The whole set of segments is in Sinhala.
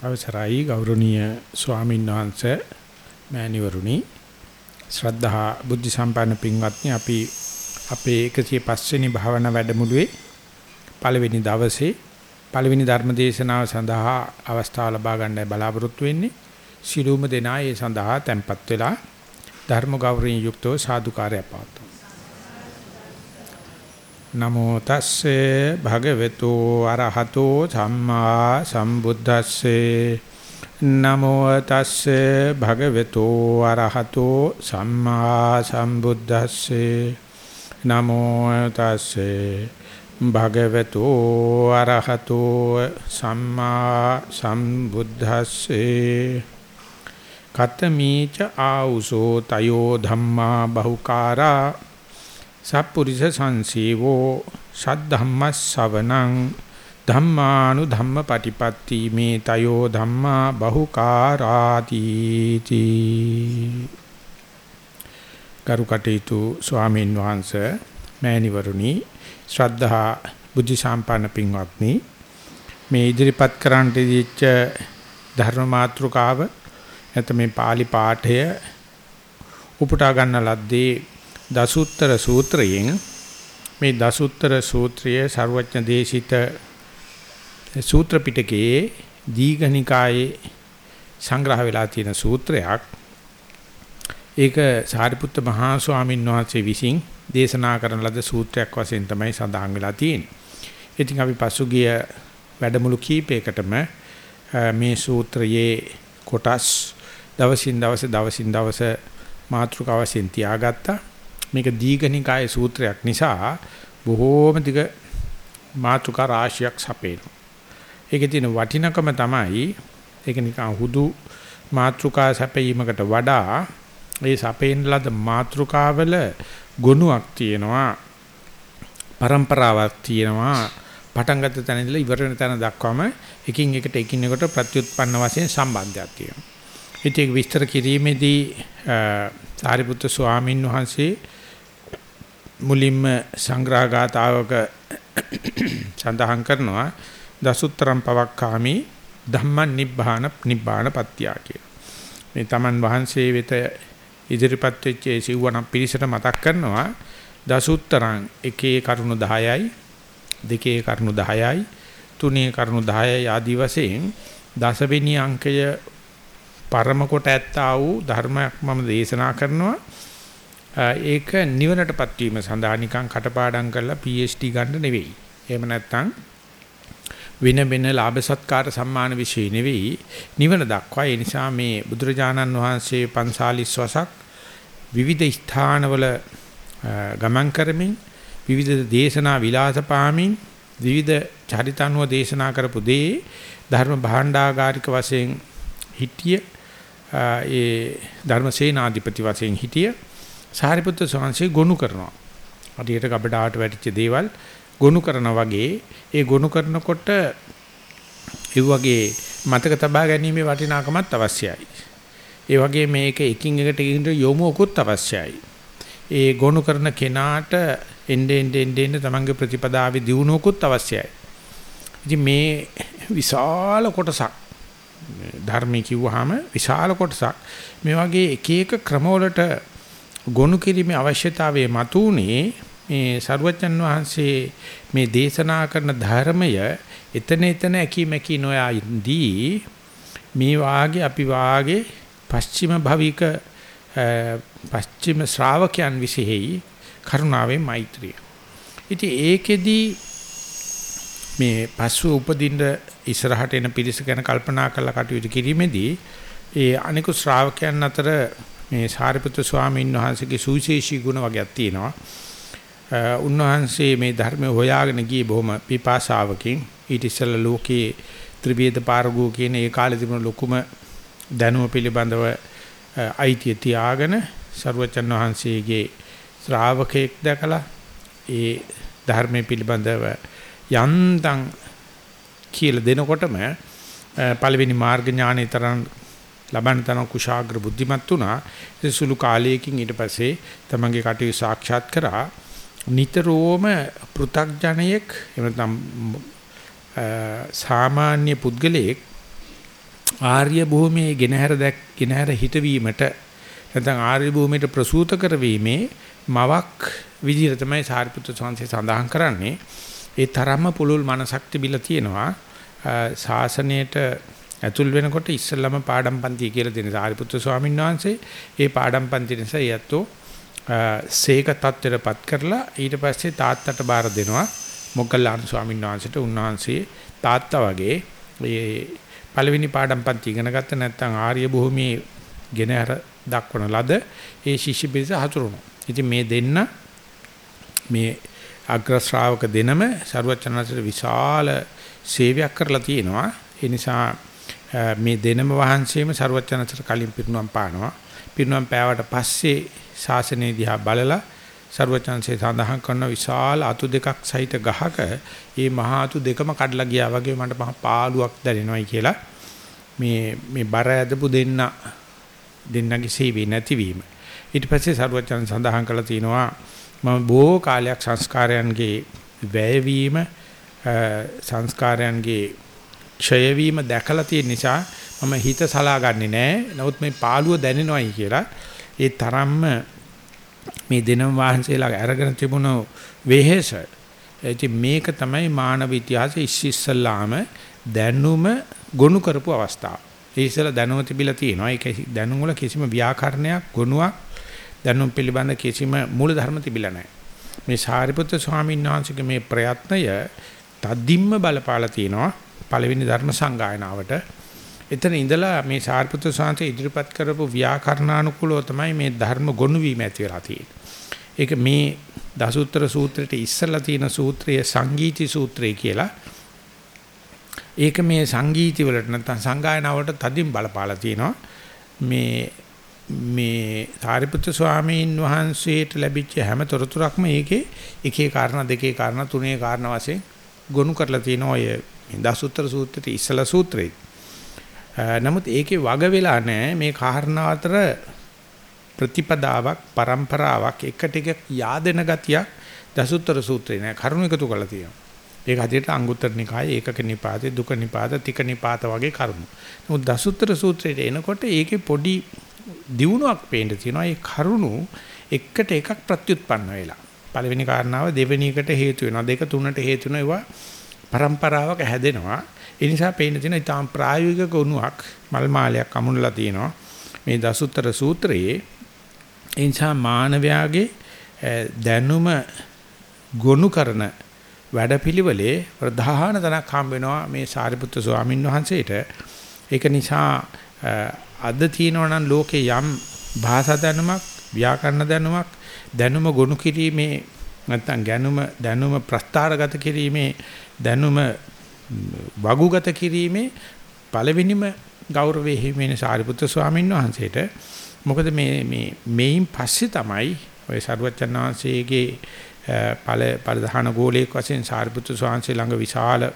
අවසරයි ගෞරවනීය ස්වාමීන් වහන්සේ මෑණිවරුනි. ශ්‍රද්ධා බුද්ධ සම්පන්න පින්වත්නි අපි අපේ 105 වෙනි භාවනා වැඩමුළුවේ පළවෙනි දවසේ පළවෙනි ධර්ම දේශනාව සඳහා අවස්ථාව ලබා ගන්නයි බලාපොරොත්තු වෙන්නේ. සිළුම දෙනා ඒ සඳහා tempත් වෙලා ධර්ම ගෞරවයෙන් යුක්තව සාදුකාරය පවතුන නමෝ තස්සේ භගවතු අරහතෝ සම්මා සම්බුද්දස්සේ. නමෝ තස්සේ භගවතු අරහතෝ සම්මා සම්බුද්දස්සේ. නමෝ තස්සේ භගවතු අරහතෝ සම්මා සම්බුද්දස්සේ. කතමීච ආඋසෝ තයෝ ධම්මා බහුකාරා සප්පුරිස සංසීවෝ සද්ධම්මස් ශවනං ධම්මානු ධම්ම පටිපත්ති මේ තයෝ ධම්මා බහුකාරාති තී කරුකටේතු ස්වාමීන් වහන්සේ මෑණිවරුනි ශ්‍රද්ධා බුද්ධ සම්පන්න පින්වත්නි මේ ඉදිරිපත් කරන්නට දීච්ච ධර්ම මාතෘකාව නැත්නම් මේ pāli පාඨය උපුටා ගන්න ලද්දේ දසුත්තර සූත්‍රයෙන් මේ දසුත්තර සූත්‍රයේ ਸਰවඥ දේශිත සූත්‍ර පිටකයේ දීඝනිකායේ සංග්‍රහ වෙලා තියෙන සූත්‍රයක් ඒක සාරිපුත්ත මහා ස්වාමීන් වහන්සේ විසින් දේශනා කරන ලද සූත්‍රයක් වශයෙන් තමයි සඳහන් වෙලා තියෙන්නේ. ඉතින් අපි පසුගිය වැඩමුළු කීපයකටම මේ සූත්‍රයේ කොටස් දවසින් දවස දවසින් දවස මාතෘකාව වශයෙන් තියාගත්තා. මේක දීඝනිකායේ සූත්‍රයක් නිසා බොහෝම දිග මාතුකා රාශියක් සපේනවා. ඒකේ තියෙන වටිනකම තමයි ඒක නිකන් හුදු මාත්‍රිකා සැපීමකට වඩා ඒ සැපේන ලද මාත්‍රිකාවල ගුණයක් තියෙනවා પરම්පරාවක් තියෙනවා පටන් ගත්ත තැන ඉඳලා ඉවර වෙන තැන දක්වාම එකින් එකට එකින් එකට ප්‍රත්‍යুৎපන්න වශයෙන් සම්බන්ධයක් තියෙනවා. ඉතින් විස්තර කිරීමේදී සාරිපුත්‍ර ස්වාමින් වහන්සේ මුලින්ම සංග්‍රහගතාවක සඳහන් කරනවා දසුත්තරම් පවක්කාමි ධම්මං නිබ්බාන නිබ්බාන පත්‍යා කියලා. මේ තමන් වහන්සේ වෙත ඉදිරිපත් වෙච්ච ඒ සිව්වනම් පිරිසට මතක් කරනවා දසුත්තරං එකේ කරුණු 10යි දෙකේ කරුණු 10යි තුනේ කරුණු 10යි ආදි වශයෙන් දසවෙනි අංකය පරම කොට ඇත්තා වූ ධර්මයක් මම දේශනා කරනවා ඒක නිවනටපත් වීම සඳහා නිකන් කටපාඩම් කරලා PhD ගන්න නෙවෙයි. එහෙම නැත්නම් වෙන වෙන ලාභ සත්කාර සම්මාන વિશે නෙවෙයි නිවන දක්වා ඒ නිසා මේ බුදුරජාණන් වහන්සේ 45 වසක් විවිධ ස්ථානවල ගමන් කරමින් විවිධ දේශනා විලාස පාමින් විවිධ චරිතන්ව දේශනා කරපු දේ ධර්ම භාණ්ඩාගාරික වශයෙන් හිටිය ඒ ධර්මසේනාධිපති වශයෙන් හිටිය සාරිපුත්‍ර ස්වාමීන් ගොනු කරනවා. හරියට කබඩාවට වැටිච්ච දේවල් ගොනු කරනා වගේ ඒ ගොනු කරනකොට ඒ වගේ මතක තබා ගැනීමේ වටිනාකමත් අවශ්‍යයි. ඒ වගේ මේක එකින් එකට එකින් යොමුකුත් අවශ්‍යයි. ඒ ගොනු කරන කෙනාට එnde ende ende ende තමන්ගේ ප්‍රතිපදාවේ දියුණුවකුත් අවශ්‍යයි. ඉතින් මේ විශාල කොටසක් ධර්මයේ කිව්වහම විශාල කොටසක් මේ වගේ එක එක ක්‍රමවලට ගොනු කිරීමේ අවශ්‍යතාවය මතුනේ මේ සරුවචන් වහන්සේ මේ දේශනා කරන ධර්මය එතන එතන ඇකීමකී නොයදී මේ වාගේ අපි වාගේ පස්චිම භවික පස්චිම ශ්‍රාවකයන් විශේෂයි කරුණාවේ මෛත්‍රිය. ඉතින් ඒකෙදි මේ පස්සු උපදින්න ඉස්සරහට එන පිරිස ගැන කල්පනා කරලා කටයුතු කිරීමේදී ඒ අනිකු ශ්‍රාවකයන් අතර මේ සාරිපුත්‍ර ස්වාමීන් වහන්සේගේ සුවිශේෂී ගුණ වර්ගයක් තියෙනවා. උන්වහන්සේ මේ ධර්මය හොයාගෙන ගියේ බොහොම පිපාසාවකින් ඊට ඉස්සෙල්ලා ලෝකයේ ත්‍රිවේද පාරගෝ කියන ඒ කාලේ තිබුණ ලොකුම දැනුම පිළිබඳව අයිතිය තියාගෙන ਸਰවචන් වහන්සේගේ ශ්‍රාවකෙක් දැකලා ඒ ධර්මයේ පිළිබඳව යන්තම් කියලා දෙනකොටම පළවෙනි මාර්ග ඥානය තරම් ලබන තරම් කුශාග්‍ර බුද්ධිමත් වුණා. ඒ සුළු කාලයකින් ඊට පස්සේ තමන්ගේ කටයුතු සාක්ෂාත් කරා. නිතරම පෘ탁ජනයෙක් එහෙම නැත්නම් සාමාන්‍ය පුද්ගලයෙක් ආර්ය භූමියේ ගෙනහැර දැක් ගෙනහැර හිටවීමට නැත්නම් ආර්ය භූමියට ප්‍රසූත කරවීමේ මවක් විදිහට තමයි සාරිපුත්‍ර සංසේ සඳහන් කරන්නේ. ඒ තරම්ම පුළුල් මනසක් තිබිලා තියෙනවා. ශාසනයට ඇතුල් වෙනකොට ඉස්සල්ලාම පාඩම් පන්ති කියලා දෙන සාරිපුත්‍ර ස්වාමීන් වහන්සේ ඒ පාඩම් පන්ති නිසා යැත්තෝ සේක තත්ත්වයටපත් කරලා ඊට පස්සේ තාත්තට බාර දෙනවා. මොග්ගල්ලාන ස්වාමීන් වහන්සේට උන්වහන්සේ තාත්තා වගේ ඒ පළවෙනි පාඩම් පන්ති ඉගෙන ගත්ත නැත්නම් ආර්ය භූමියේ ගෙන අර දක්වන ලද ඒ ශිෂ්‍ය පිරිස හතුරුනවා. ඉතින් මේ දෙන්න මේ අග්‍ර ශ්‍රාවක දෙනම ਸਰුවචනන්සේට විශාල සේවයක් කරලා තියෙනවා. ඒ නිසා මේ දෙනම වහන්සේම ਸਰුවචනතර කලින් පිරුණම් පානවා. පිරුණම් පෑවට පස්සේ ශාසනය දිහා බලලා ਸਰුවචනසේ සඳහන් කරන විශාල අතු දෙකක් සහිත ගහක මේ මහා අතු දෙකම කඩලා ගියා වගේ මට මහා පාළුවක් දැනෙනවායි කියලා මේ මේ බර ඇදපු දෙන්න දෙන්නගේ සීවේ නැතිවීම. ඊට පස්සේ ਸਰුවචන සඳහන් කළා තිනවා මම බොහෝ කාලයක් සංස්කාරයන්ගේ වැයවීම සංස්කාරයන්ගේ ක්ෂය වීම දැකලා තියෙන නිසා මම හිත සලාගන්නේ නැහැ. නමුත් මේ පාළුව දැනෙනවයි කියලා ඒ තරම්ම මේ දෙනම් වහන්සේලා අරගෙන තිබුණු වෙහෙස. ඉතින් මේක තමයි මානව ඉතිහාසයේ ඉස්සෙල්ලාම දැනුම ගොනු කරපු අවස්ථාව. ඒ ඉස්සෙල්ලා දැනුම තිබිලා තියෙනවා. ඒක දැනුම වල කිසිම ව්‍යාකරණයක් ගොනුවක් දැනුම් පිළිබඳ කිසිම මූල ධර්ම තිබිලා නැහැ. මේ සාරිපුත්‍ර ස්වාමීන් වහන්සේගේ මේ ප්‍රයත්නය තදින්ම බලපාලා තියෙනවා පළවෙනි ධර්ම සංගායනාවට. එතන ඉඳලා මේ සාරිපුත්‍ර ස්වාමීන් ඉදිරිපත් කරපු ව්‍යාකරණානුකූලව තමයි මේ ධර්ම ගොනු වීම ඇති වෙලා තියෙන්නේ. ඒක මේ දසුත්තර සූත්‍රයේ ඉස්සලා තියෙන සූත්‍රය සංගීති සූත්‍රය කියලා. ඒක මේ සංගීති වලට නැත්නම් සංගායනාවට තදින් බලපාලා තියෙනවා. මේ මේ සාරිපුත්‍ර ස්වාමීන් වහන්සේට ලැබිච්ච හැම තොරතුරක්ම ඒකේ එකේ කාරණා දෙකේ කාරණා තුනේ කාරණා වශයෙන් ගොනු කරලා තියෙනවා ඔය මේ දසුත්තර සූත්‍රයේ ඉස්සලා සූත්‍රේ. නමුත් ඒකේ වග වෙලා නැහැ මේ කාරණා අතර ප්‍රතිපදාවක් પરම්පරාවක් එකට එක yaadena gatiya දසුත්තර සූත්‍රේ නෑ කරුණු එකතු කරලා තියෙනවා. ඒක හදිහට අංගුත්තර නිකායේ ඒකක නිපාතේ දුක නිපාත තික නිපාත වගේ කරුණු. නමුත් දසුත්තර සූත්‍රයට එනකොට ඒකේ පොඩි දියුණුවක් පේන්න තියෙනවා. ඒ කරුණු එකට එකක් ප්‍රත්‍යুৎපන්න වෙලා. පළවෙනි කාරණාව දෙවෙනි එකට හේතු වෙනවා. දෙක තුනට හේතු වෙනවා. ඒවා પરම්පරාවක හැදෙනවා. ඒ නිසා පේන්න තියෙන ඊටාම් ප්‍රායෝගික ගුණයක් මල් මාලයක් අමුණලා තියෙනවා. මේ දසුත්තර සූත්‍රයේ ඒ නිසා මානවයාගේ දැනුම ගොනු කරන වැඩපිළිවෙලේ ප්‍රධාන තනක් හම්බ වෙනවා මේ සාරිපුත්‍ර ස්වාමින් වහන්සේට. ඒක නිසා අද තියෙනවා නම් ලෝකේ යම් භාෂා දැනුමක්, ව්‍යාකරණ දැනුමක්, දැනුම ගොනු කිරීමේ නැත්නම් ගැනුම දැනුම ප්‍රස්ථාරගත කිරීමේ දැනුම වගුගත කිරීමේ පළවෙනිම ගෞරවයේ හිමිනේ සාරිපුත්‍ර ස්වාමීන් වහන්සේට. මොකද මේ මේ මේයින් පස්සේ තමයි ඔය සරුවචන් වහන්සේගේ ඵල පරිධාන ගෝලයක වශයෙන් සාරිපුත්‍ර ස්වාමීන් ළඟ විශාල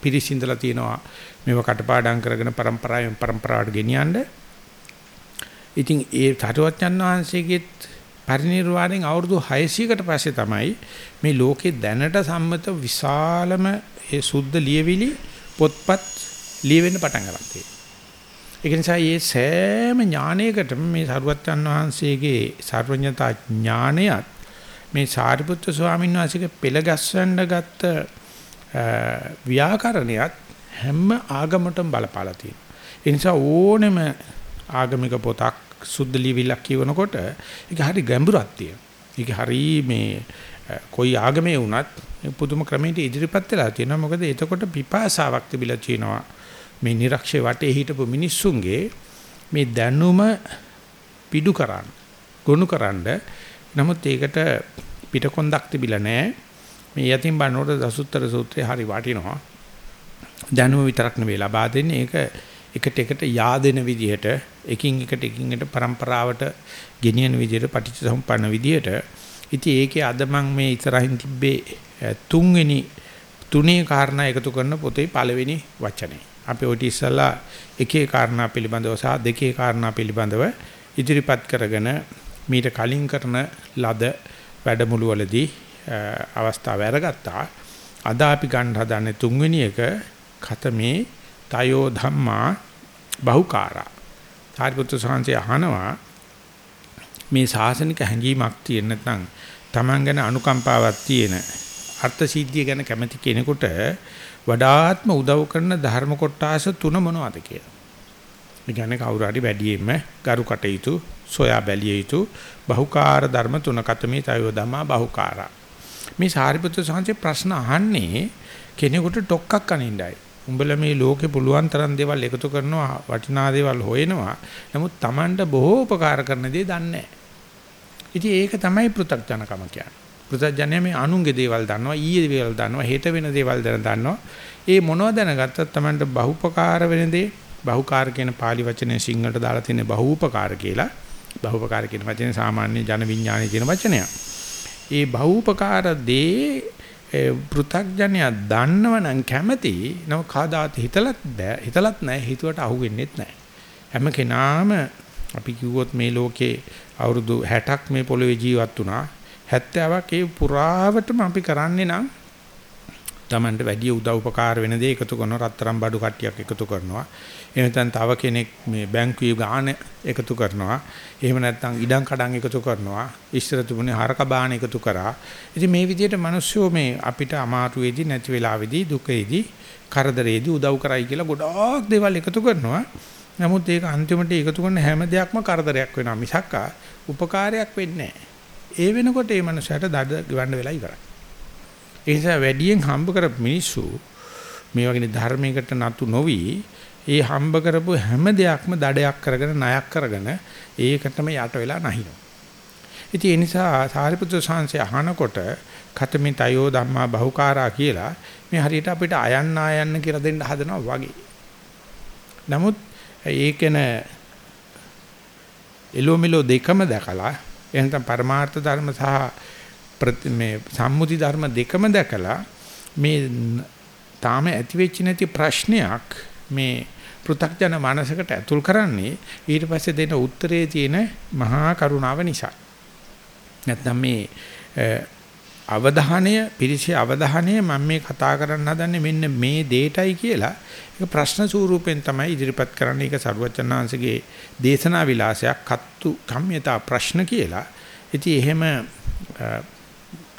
පිරිසිඳලා තියෙනවා. මේව කටපාඩම් කරගෙන પરම්පරාවෙන් પરම්පරාවට ගෙනියන්න. ඉතින් ඒ සරුවචන් වහන්සේගේත් පරිණිරවාණයෙන් අවුරුදු 600කට පස්සේ තමයි මේ ලෝකේ දැනට සම්මත විශාලම ඒ සුද්ධ ලියවිලි පොත්පත් ලියවෙන්න පටන් ගන්නවා. ඒක නිසා මේ සෑම ඥානයකටම මේ සරුවච්චන් වහන්සේගේ සර්වඥතා ඥානයත් මේ සාරිපුත්‍ර ස්වාමීන් වහන්සේගේ පෙළ ගැස්වන්න ගත්ත ව්‍යාකරණයත් හැම ආගමකටම බලපාලා තියෙනවා. ඒ නිසා ඕනෙම ආගමික පොතක් සුද්ධ ලියවිලක් කියවනකොට ඒක හරි ගැඹුරක් තියෙනවා. ඒක හරි මේ කොයි ආගමේ වුණත් පුදුම ක්‍රමයකට ඉදිරිපත් වෙලා තියෙනවා. මොකද එතකොට පිපාසාවක් තිබිලා තියෙනවා. මේ નિરක්ෂේ වටේ හිටපු මිනිස්සුන්ගේ මේ දැනුම පිඩු කරන්න, ගොනු කරන්න. නමුත් ඒකට පිටකොන්දක් තිබිලා නැහැ. මේ යතිම් බණ්ඩෝට දසුත්තර සූත්‍රය හරි වටිනවා. දැනුම විතරක් නෙවෙයි ලබා දෙන්නේ ඒක එකට එකට yaadෙන විදිහට එකින් එකට එකින් එකට પરම්පරාවට ගෙනියන විදිහට පටිච්චසමුප්පන්න විදිහට ඉතින් ඒකේ අද මම මේ ඉස්සරහින් තිබ්බේ තුන්වෙනි තුනේ කාරණා එකතු කරන පොතේ පළවෙනි වචනේ. අපි ඔය ඉස්සලා එකේ කාරණා පිළිබඳව සහ දෙකේ කාරණා පිළිබඳව ඉදිරිපත් කරගෙන මීට කලින් කරන ලද වැඩමුළු වලදී අවස්ථාව අරගත්තා. අද අපි ගන්න හදන්නේ තුන්වෙනි එක කතමේ තයෝ ධම්මා බහුකාරා. සාරිපුත්‍ර සාංශය අහනවා මේ සාසනික හැඟීමක් තියෙන නැත්නම් Taman ගැන අනුකම්පාවක් තියෙන අර්ථ සිද්ධිය ගැන කැමති කෙනෙකුට වඩාත්ම උදව් කරන ධර්ම කොටාස තුන මොනවද කියලා. ඒ කියන්නේ කවුරු හරි වැඩියෙන්ම ගරු කටයුතු සොයා බැලිය යුතු බහුකාර ධර්ම තුනකට මේ තයෝ ධමා බහුකාරා. මේ සාරිපුත්‍ර සංඝේ ප්‍රශ්න අහන්නේ කෙනෙකුට ඩොක්කක් අනින්නයි. උඹලා මේ ලෝකේ පුළුවන් තරම් දේවල් එකතු කරනවා වටිනා දේවල් හොයනවා. නමුත් Tamanට බොහෝ උපකාර කරන දේ දන්නේ නැහැ. ඉතින් ඒක තමයි පෘථග්ජනකම කියන්නේ. පෘථග්ජනය මේ අනුන්ගේ දේවල් දන්නවා, ඊයේ දේවල් දන්නවා, හෙට වෙන දේවල් දන්නවා. ඒ මොනවද දැනගත්තත් Tamanට බහුපකාර වෙන දේ, බහුකාර කියන pāli වචනේ සිංහලට දාලා තියෙන බහූපකාර කියලා. බහූපකාර කියන වචනේ සාමාන්‍ය ජන විඥානයේ තියෙන වචනයක්. ඒ බහූපකාර දේ පෘථග්ජනයා දන්නවනම් කැමති නම කාදාත් හිතලත් බෑ. හිතලත් නැහැ හිතුවට අහු වෙන්නෙත් නැහැ හැම කෙනාම අපි කිව්වොත් මේ ලෝකේ අවුරුදු 60ක් මේ පොළොවේ ජීවත් වුණා. 70ක් ඒ පුරාවටම අපි කරන්නේ නම් Tamanට වැඩි උදව් උපකාර වෙන දේ එකතු කරනවා රත්තරන් බඩු කට්ටියක් එකතු කරනවා. එහෙම නැත්නම් තව කෙනෙක් මේ බැංකුවේ ගාණ එකතු කරනවා. එහෙම නැත්නම් ඉඩම් කඩම් එකතු කරනවා. ඉස්සර තිබුණේ හරක බාණ එකතු කරා. ඉතින් මේ විදිහට මිනිස්සු මේ අපිට අමාරුවේදී නැති වෙලාවේදී දුකේදී කරදරේදී උදව් කරයි කියලා ගොඩාක් දේවල් එකතු කරනවා. නමුත් ඒක අන්තිමට එකතු කරන හැම දෙයක්ම කරදරයක් වෙනවා මිසක් උපකාරයක් වෙන්නේ නැහැ. ඒ වෙනකොට මේ මනුස්සයාට දඩ ගවන්න වෙලා ඉවරයි. ඒ නිසා වැඩියෙන් හම්බ කරපු මිනිස්සු මේ වගේ ධර්මයකට නතු නොවි ඒ හම්බ කරපු හැම දෙයක්ම දඩයක් කරගෙන ණයක් කරගෙන ඒකටම යට වෙලා නැහිනවා. ඉතින් ඒ නිසා සාරිපුත්‍ර සාංශය අහනකොට කතමි තයෝ ධම්මා බහුකාරා කියලා මේ හරියට අපිට අයන්න ආයන්න කියලා දෙන්න හදනවා වගේ. නමුත් ඒකන එලෝමිලෝ දෙකම දැකලා එහෙනම් පරමාර්ථ ධර්ම සහ මේ සම්මුති ධර්ම දෙකම දැකලා මේ තාම ඇති වෙච්ච නැති ප්‍රශ්නයක් මේ පෘථග්ජන මානසකට ඇතුල් කරන්නේ ඊට පස්සේ දෙන උත්තරේ තියෙන මහා කරුණාව නිසා. නැත්නම් මේ අවධානය පිරිසේ අවධානය මම මේ කතා කරන්න හදන්නේ මෙන්න මේ දෙයටයි කියලා ඒක ප්‍රශ්න ස්වරූපෙන් තමයි ඉදිරිපත් කරන්නේ ඒක සරුවචනාංශගේ දේශනා විලාසයක් කත්තු කම්යතා ප්‍රශ්න කියලා. ඉතින් එහෙම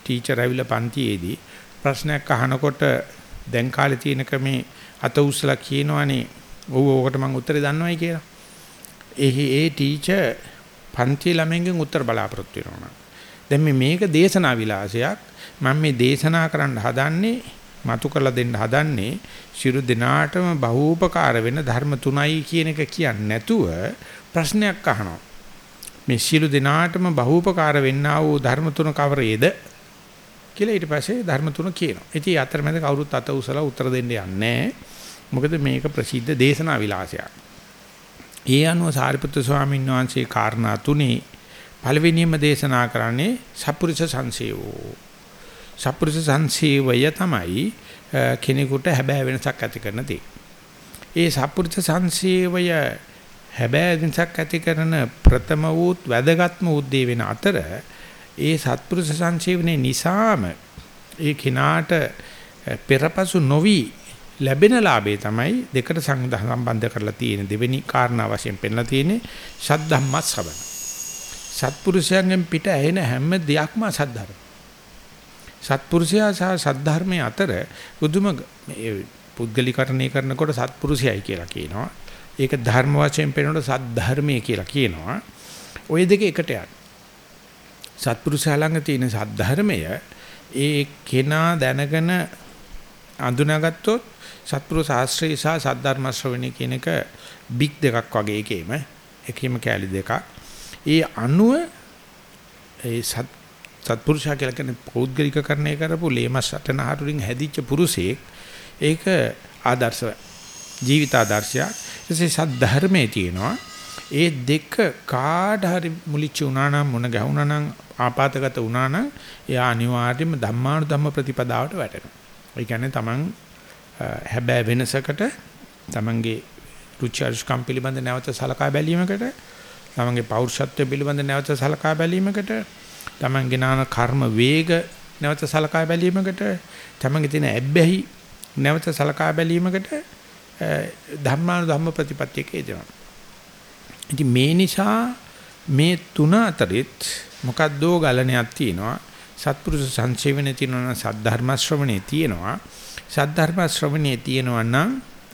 ටීචර් ඇවිල්ලා පන්තියේදී ප්‍රශ්නයක් අහනකොට දැන් කාලේ තියෙන ක්‍රමේ අත උස්සලා කියනවනේ ඔව් ඕකට මම උත්තරේ දන්නවයි කියලා. එහි ඒ ටීචර් පන්ති ළමෙන්ගෙන් උත්තර බලාපොරොත්තු වෙනවා. දැන් මේ මේක දේශනා විලාසයක් මම මේ දේශනා කරන්න හදන්නේ මතු කරලා දෙන්න හදන්නේ shiru දිනාටම බහූපකාර වෙන ධර්ම තුනයි කියන එක කියන්නේ නැතුව ප්‍රශ්නයක් අහනවා. මේ shiru දිනාටම බහූපකාර වෙන්නා වූ ධර්ම තුන කවරේද කියලා ඊට පස්සේ ධර්ම තුන කියනවා. ඉතින් අතරමැද කවුරුත් අත උසලා උත්තර දෙන්න යන්නේ මොකද මේක ප්‍රසිද්ධ දේශනා විලාසයක්. ඒ අනුව සාරිපුත්‍ර ස්වාමීන් වහන්සේ කාරණා තුනේ පළවෙනියම දේශනා කරන්නේ සප්පුරුෂ සංසේවෝ. සප්පුරුෂ සංසේවය තමයි කෙනෙකුට හැබෑ වෙනසක් ඇති කරන දේ. ඒ සප්පුරුෂ සංසේවය හැබෑ වෙනසක් ඇති කරන ප්‍රථම වූත් වැදගත්ම උද්දී වෙන අතර ඒ සත්පුරුෂ සංසේවනේ නිසාම ඒ කිනාට පෙරපසු නොවි ලැබෙන ලාභේ තමයි දෙකට සම්බන්ධ කරලා තියෙන දෙවෙනි කාරණා වශයෙන් පෙන්ලා තියෙන්නේ සද්ධම්මත් සබන. සත්පුරුෂයන්ගෙන් පිට ඇහෙන හැම දෙයක්ම සද්ධර්ම. සත්පුරුෂයා සහ සද්ධර්මයේ අතර බුදුම පුද්ගලිකරණය කරනකොට සත්පුරුෂයයි කියලා කියනවා. ඒක ධර්ම වශයෙන් පෙන්වනකොට සද්ධර්මයේ කියලා කියනවා. ওই දෙක එකට යනවා. සත්පුරුෂයා ළඟ තියෙන සද්ධර්මය ඒ කෙනා දැනගෙන අඳුනාගත්තොත් සත්පුරු ශාස්ත්‍රය සහ සද්ධර්ම ශ්‍රවණය කියන එක බිග් දෙකක් වගේ එකේම එකේම කැලි දෙකක්. ඒ අණුව ඒ සත් සත්පුරුෂයා කියලා කියන්නේ පෞද්ගලිකකරණය කරපු ලේමස් සටනහරුරින් හැදිච්ච පුරුෂයෙක් ඒක ආදර්ශ ජීවිත ආදර්ශයක්. එසේ සද්ධර්මයේ තියෙනවා. ඒ දෙක කාට හරි මුලිච්ච වුණා නම් මොන ගැහුණා නම් ආපాతගත වුණා නම් එයා අනිවාර්යයෙන්ම ධම්මානුධම්ම ප්‍රතිපදාවට වැටෙනවා. ඒ කියන්නේ Taman හැබෑ වෙනසකට Tamanගේ රුචි අරුචිකම් පිළිබඳ නැවත සලකා බැලීමකට Tamanගේ පෞරුෂත්වය පිළිබඳ නැවත සලකා බැලීමකට Tamanගේ නාන කර්ම වේග නැවත සලකා බැලීමකට Tamanගේ තියෙන ඇබ්බැහි නැවත සලකා බැලීමකට ධර්මානුධම්ම ප්‍රතිපත්තියක යෙදෙනවා. ඉතින් මේ නිසා මේ තුන අතරිත් මොකද්දෝ ගලණයක් තියෙනවා. සත්පුරුෂ සංසේවනේ තියෙනවා සද්ධර්ම ශ්‍රවණේ තියෙනවා. සද්ධර්ම ශ්‍රවණේ තියෙනවා නම්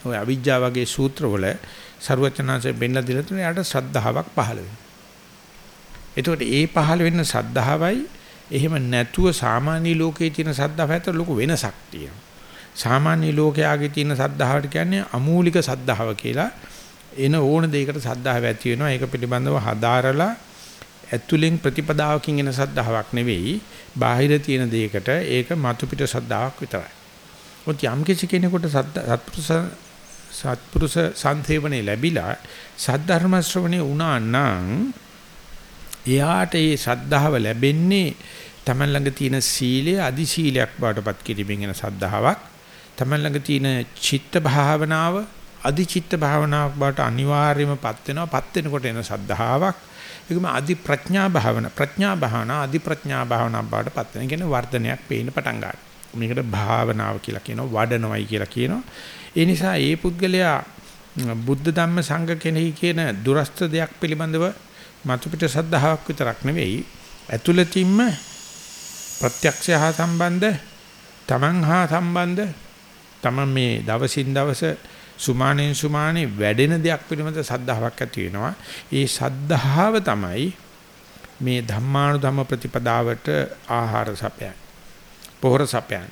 ඔය අවිජ්ජා වගේ සූත්‍රවල ਸਰවචනාංශයෙන් බෙන්ලා දෙලා තුන යාට ශ්‍රද්ධාවක් පහළ වෙනවා. එතකොට ඒ පහළ වෙන ශ්‍රද්ධාවයි එහෙම නැතුව සාමාන්‍ය ලෝකයේ තියෙන ශ්‍රද්ධාව අතර ලොකු වෙනසක් තියෙනවා. සාමාන්‍ය ලෝකයාගේ තියෙන ශ්‍රද්ධාවට කියන්නේ අමූලික ශ්‍රද්ධාව කියලා. එන ඕන දෙයකට ශ්‍රද්ධාව ඇති වෙනවා. ඒක පිළිබඳව හදාරලා ඇතුලෙන් ප්‍රතිපදාවකින් එන ශ්‍රද්ධාවක් නෙවෙයි. බාහිර තියෙන දෙයකට ඒක මතු පිට ශ්‍රද්ධාවක් විතරයි. ඔත් යම් කිසි කෙනෙකුට සත්පුරුෂ සත්පුරුෂ සංසේවනේ ලැබිලා සද්ධර්ම ශ්‍රවණේ වුණා නම් එයාට මේ ශ්‍රද්ධාව ලැබෙන්නේ තමන් ළඟ තියෙන සීලය අදි සීලයක් බවටපත් කිරීමෙන් එන ශ්‍රද්ධාවක් තමන් ළඟ තියෙන චිත්ත භාවනාව අදි චිත්ත භාවනාවක් බවට අනිවාර්යයෙන්මපත් වෙනවා. පත් වෙනකොට එන ශ්‍රද්ධාවක් ඒකම අදි ප්‍රඥා භාවන. ප්‍රඥා භාවනා අදි ප්‍රඥා භාවනාවක් බවට පත් වෙන කියන්නේ වර්ධනයක් පේන්න පටන් ගන්නවා. මේකට භාවනාව කියලා කියනවා වඩනවයි කියලා කියනවා. ඒ නිසා ඒ පුද්ගලයා බුද්ධ ධම්ම සංඝ කෙනෙහි කියන දුරස්ත දෙයක් පිළිබඳව මතු පිට සද්ධාාවක් විතරක් නෙවෙයි. ඇතුළතින්ම ප්‍රත්‍යක්ෂය හා සම්බන්ධ තමන් හා සම්බන්ධ තමන් මේ දවසින් දවස සුමානෙන් සුමානේ වැඩෙන දෙයක් පිළිබඳ සද්ධාාවක් ඇති වෙනවා. ඒ සද්ධාව තමයි මේ ධම්මානුධම්ම ප්‍රතිපදාවට ආහාර සපයන්නේ. පොහොර සපයන්නේ.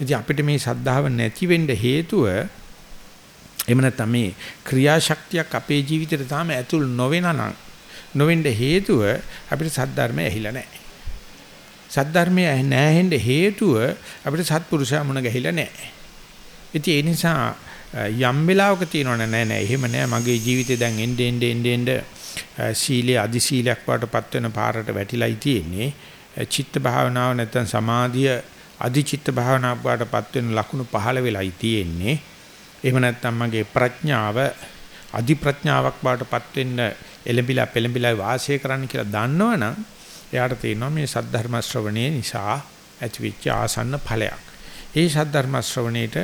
ඉතින් අපිට මේ සද්ධාව නැති වෙන්න හේතුව එහෙම නැත්නම් මේ ක්‍රියාශක්තියක් අපේ ජීවිතේට තාම ඇතුල් නොවෙනා නම් නොවෙන්න හේතුව අපිට සද්ධර්මය ඇහිලා නැහැ. සද්ධර්මය නැහෙන්න හේතුව අපිට සත්පුරුෂයා මුණ ගැහිලා නැහැ. ඉතින් ඒ නිසා යම් වෙලාවක තියෙනවනේ නෑ නෑ එහෙම නෑ මගේ ජීවිතේ දැන් එnde ende ende ende සීලයේ අදි සීලයක් වඩටපත් වෙන පාරට වැටිලායි තියෙන්නේ. චිත්ත භාවනාව නැත්නම් සමාධිය අදි චිත්ත භාවනාවක් වඩටපත් වෙන ලකුණු පහළ වෙලායි තියෙන්නේ. එහෙම නැත්නම් මගේ ප්‍රඥාව අදි ප්‍රඥාවක් වඩටපත් වෙන්න එලඹිලා පෙලඹිලා වාසය කරන්න කියලා දන්නවනම් එයාට තේරෙනවා මේ සද්ධර්ම ශ්‍රවණයේ නිසා ඇතිවෙච්ච ආසන්න ඵලයක්. ඒ සද්ධර්ම ශ්‍රවණේට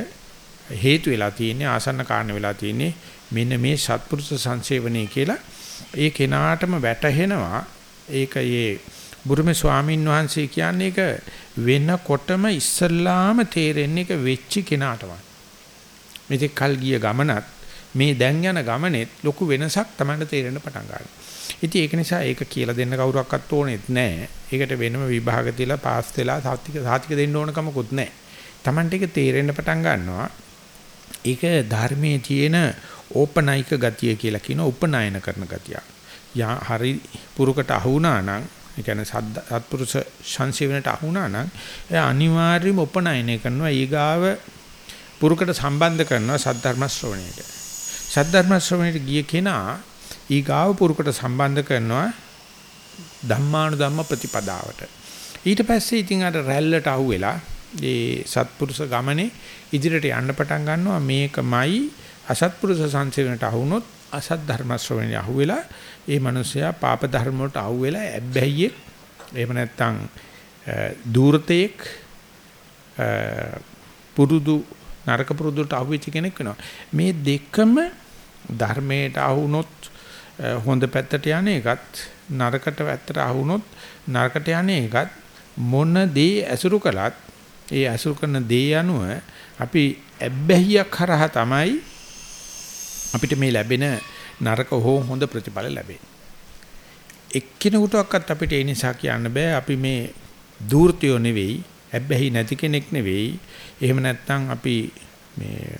හේතු වෙලා තියෙන්නේ ආසන්න කාරණ වෙලා තියෙන්නේ මෙන්න මේ සත්පුරුෂ සංසේවණේ කියලා ඒ කෙනාටම වැටහෙනවා ඒක ඒ බුරුමේ ස්වාමින් වහන්සේ කියන්නේ ඒක වෙනකොටම ඉස්සල්ලාම තේරෙන්නේ ඒක වෙච්ච කෙනාටමයි. මේක කල් ගිය ගමනත් මේ දැන් යන ගමනේත් ලොකු වෙනසක් තමයි තේරෙන්න පටන් ගන්නවා. ඉතින් ඒක නිසා ඒක කියලා දෙන්න කවුරක්වත් ඕනෙත් නැහැ. ඒකට වෙනම විභාග තියලා පාස් වෙලා සාතික සාතික දෙන්න ඕන කමකුත් නැහැ. Tamante ඒක තේරෙන්න පටන් ගන්නවා. ඒක ධර්මයේ තියෙන ඕපනයික ගතිය කියලා කියන උපනායන කරන ගතිය. යා හරි පුරුකට අහු වුණා නම් ඒ කියන්නේ සත්පුරුෂ සංසේවනට අහු වුණා නම් එයා අනිවාර්යයෙන්ම උපනායනය කරනවා ඊගාව පුරුකට සම්බන්ධ කරනවා සද්ධර්ම ශ්‍රවණයට. සද්ධර්ම ශ්‍රවණයට ගිය කෙනා ඊගාව පුරුකට සම්බන්ධ කරනවා ධම්මානුධම්ම ප්‍රතිපදාවට. ඊට පස්සේ ඉතින් අර රැල්ලට අහුවෙලා ඒ සත්පුරුෂ ගමනේ ඉදිරියට යන්න පටන් ගන්නවා මේකමයි අසත්පුරුෂ සංසේවනට අහුනොත් අසත් ධර්ම ශ්‍රවණය අහුවෙලා ඒ මනුස්සයා පාප ධර්ම වලට අහුවෙලා ඇබ්බැහියෙක් එහෙම නැත්නම් දූර්තයෙක් පුරුදු නරක පුරුදුට අහුවෙච්ච කෙනෙක් වෙනවා. මේ දෙකම ධර්මයට අහුනොත් හොඳ පැත්තට යන එකත් නරකට පැත්තට අහුනොත් නරකට යන එකත් මොන දේ ඇසුරු කළත් ඒ ඇසුරු කරන දේ අනුව අපි ඇබ්බැහියක් හරහා තමයි අපිට මේ ලැබෙන නරක හෝ හොඳ ප්‍රතිඵල ලැබෙන්නේ. එක්කිනෙකුටවත් අපිට ඒ නිසා කියන්න බෑ අපි මේ දූර්තයෝ නෙවෙයි, ඇබ්බැහි නැති කෙනෙක් නෙවෙයි. එහෙම නැත්නම් අපි මේ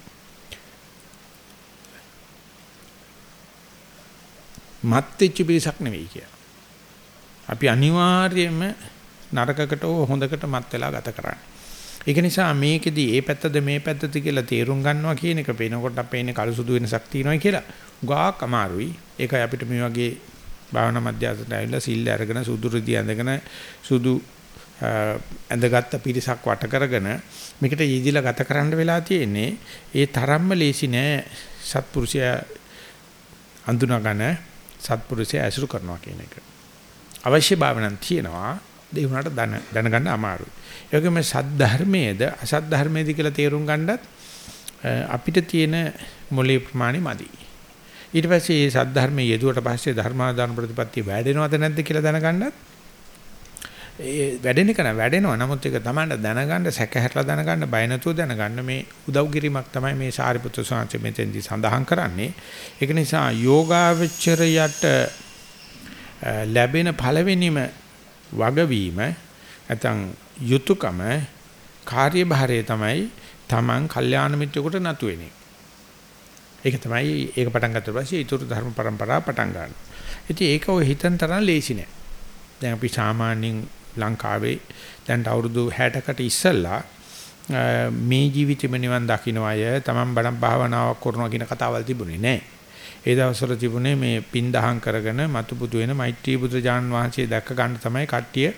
මත් වෙච්ච පිරිසක් නෙවෙයි කියලා. අපි අනිවාර්යයෙන්ම නරකකට හෝ හොඳකට මත් වෙලා ගත කරන්නේ. ඒක නිසා මේකෙදි ඒ පැත්තද මේ පැත්තද කියලා තේරුම් ගන්නවා කියන එක පේනකොට අපේ ඉන්නේ කළු සුදු වෙනසක් තියෙනවා කියලා. ගාක් අමාරුයි. ඒකයි අපිට මේ වගේ භාවනා මධ්‍යස්ථානට ඇවිල්ලා සිල් අරගෙන සුදු රිදී ඇඳගෙන සුදු ඇඳගත්ත පිරිසක් වට කරගෙන මේකට යෙදිලා ගත කරන්න වෙලා තියෙන්නේ ඒ තරම්ම ලේසි නෑ සත්පුරුෂයා අඳුනගන සත්පුරුෂයා ඇසුරු කරනවා කියන එක. අවශ්‍ය භාවනක් තියෙනවා ඒ වුණාට දැනගන්න අමාරුයි. ඒ වගේම සද්ධර්මයේද අසද්ධර්මයේද කියලා තේරුම් ගන්නත් අපිට තියෙන මොලේ ප්‍රමාණය මදි. ඊට පස්සේ මේ සද්ධර්මයේ යෙදුවට පස්සේ ධර්මාදාන ප්‍රතිපත්තිය වැඩෙනවද නැද්ද කියලා දැනගන්නත් ඒ වැඩෙන එක නෑ වැඩෙනවා. නමුත් ඒක තමයි දැනගන්න සැකහැරලා දැනගන්න බය නැතුව දැනගන්න මේ උදව් කිරීමක් තමයි මේ සාරිපුත්‍ර ස්වාමීන් වහන්සේ මෙතෙන්දි සඳහන් කරන්නේ. ඒක නිසා යෝගාවචරයට ලැබෙන පළවෙනිම වගවීම නැත්නම් යුතුයකම කාර්යභාරය තමයි Taman කල්යාණ මිත්‍රෙකුට නතු වෙන එක. ඒක තමයි ඒක පටන් ගත්ත පස්සේ ඊතුරු ධර්ම પરම්පරාව පටන් ගන්නවා. ඉතින් ඒක ඔය හිතන තරම් ලේසි නෑ. දැන් අපි සාමාන්‍යයෙන් ලංකාවේ දැන් අවුරුදු 60කට ඉස්සෙල්ලා මේ ජීවිතෙම නිවන් දකින්න අය Taman බණ භාවනාවක් කරනවා කියන කතාවල් තිබුණේ නෑ. ඒ දවස්වල තිබුණේ මේ පින් දහම් කරගෙන මතු බුදු වෙන මෛත්‍රී බුදුජාන් වහන්සේ දැක්ක ගන්න තමයි කට්ටිය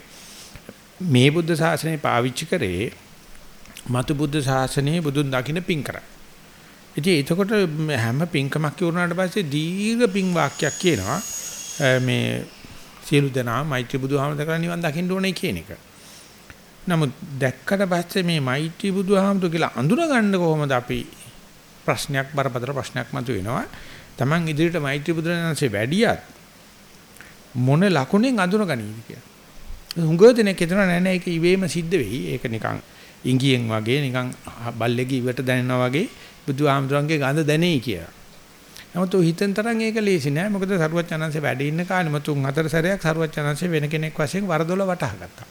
මේ බුද්ධ ශාසනය පාවිච්චි කරේ මතු බුද්ධ ශාසනයේ බුදුන් දකින්න පින් කරා. ඉතින් එතකොට හැම පින්කමක් කියුණාට පස්සේ දීර්ඝ පින් වාක්‍යයක් කියනවා මේ සියලු දෙනා මෛත්‍රී බුදුහාමුදුර කරලා නිවන් දකින්න ඕනේ කියන එක. නමුත් දැක්කට පස්සේ මේ මෛත්‍රී බුදුහාමුදුර කියලා අඳුන ගන්න කොහොමද අපි ප්‍රශ්නයක් බරපතල ප්‍රශ්නයක් මතුවෙනවා. Taman ඉදිරියට මෛත්‍රී බුදුරජාණන්සේ වැඩියත් මොන ලකුණෙන් අඳුනගනීද කියලා. හුඟ දෙනෙක් හිතනවා නෑ නෑ ඒක ඉවේම සිද්ධ වෙයි. ඒක නිකන් ඉංගියෙන් වගේ නිකන් බල්ලෙක්ගේ ඉවට දැනෙනවා වගේ බුදුහාමුදුරන්ගේ ගඳ දැනෙයි කියලා. නමුත් ඔය හිතෙන් තරම් ඒක ලේසි නෑ. මොකද සරුවචනන්සේ වැඩ ඉන්න කාලෙම තුන් හතර සැරයක් සරුවචනන්සේ වෙන කෙනෙක් වශයෙන් වරදොල වටහා ගත්තා.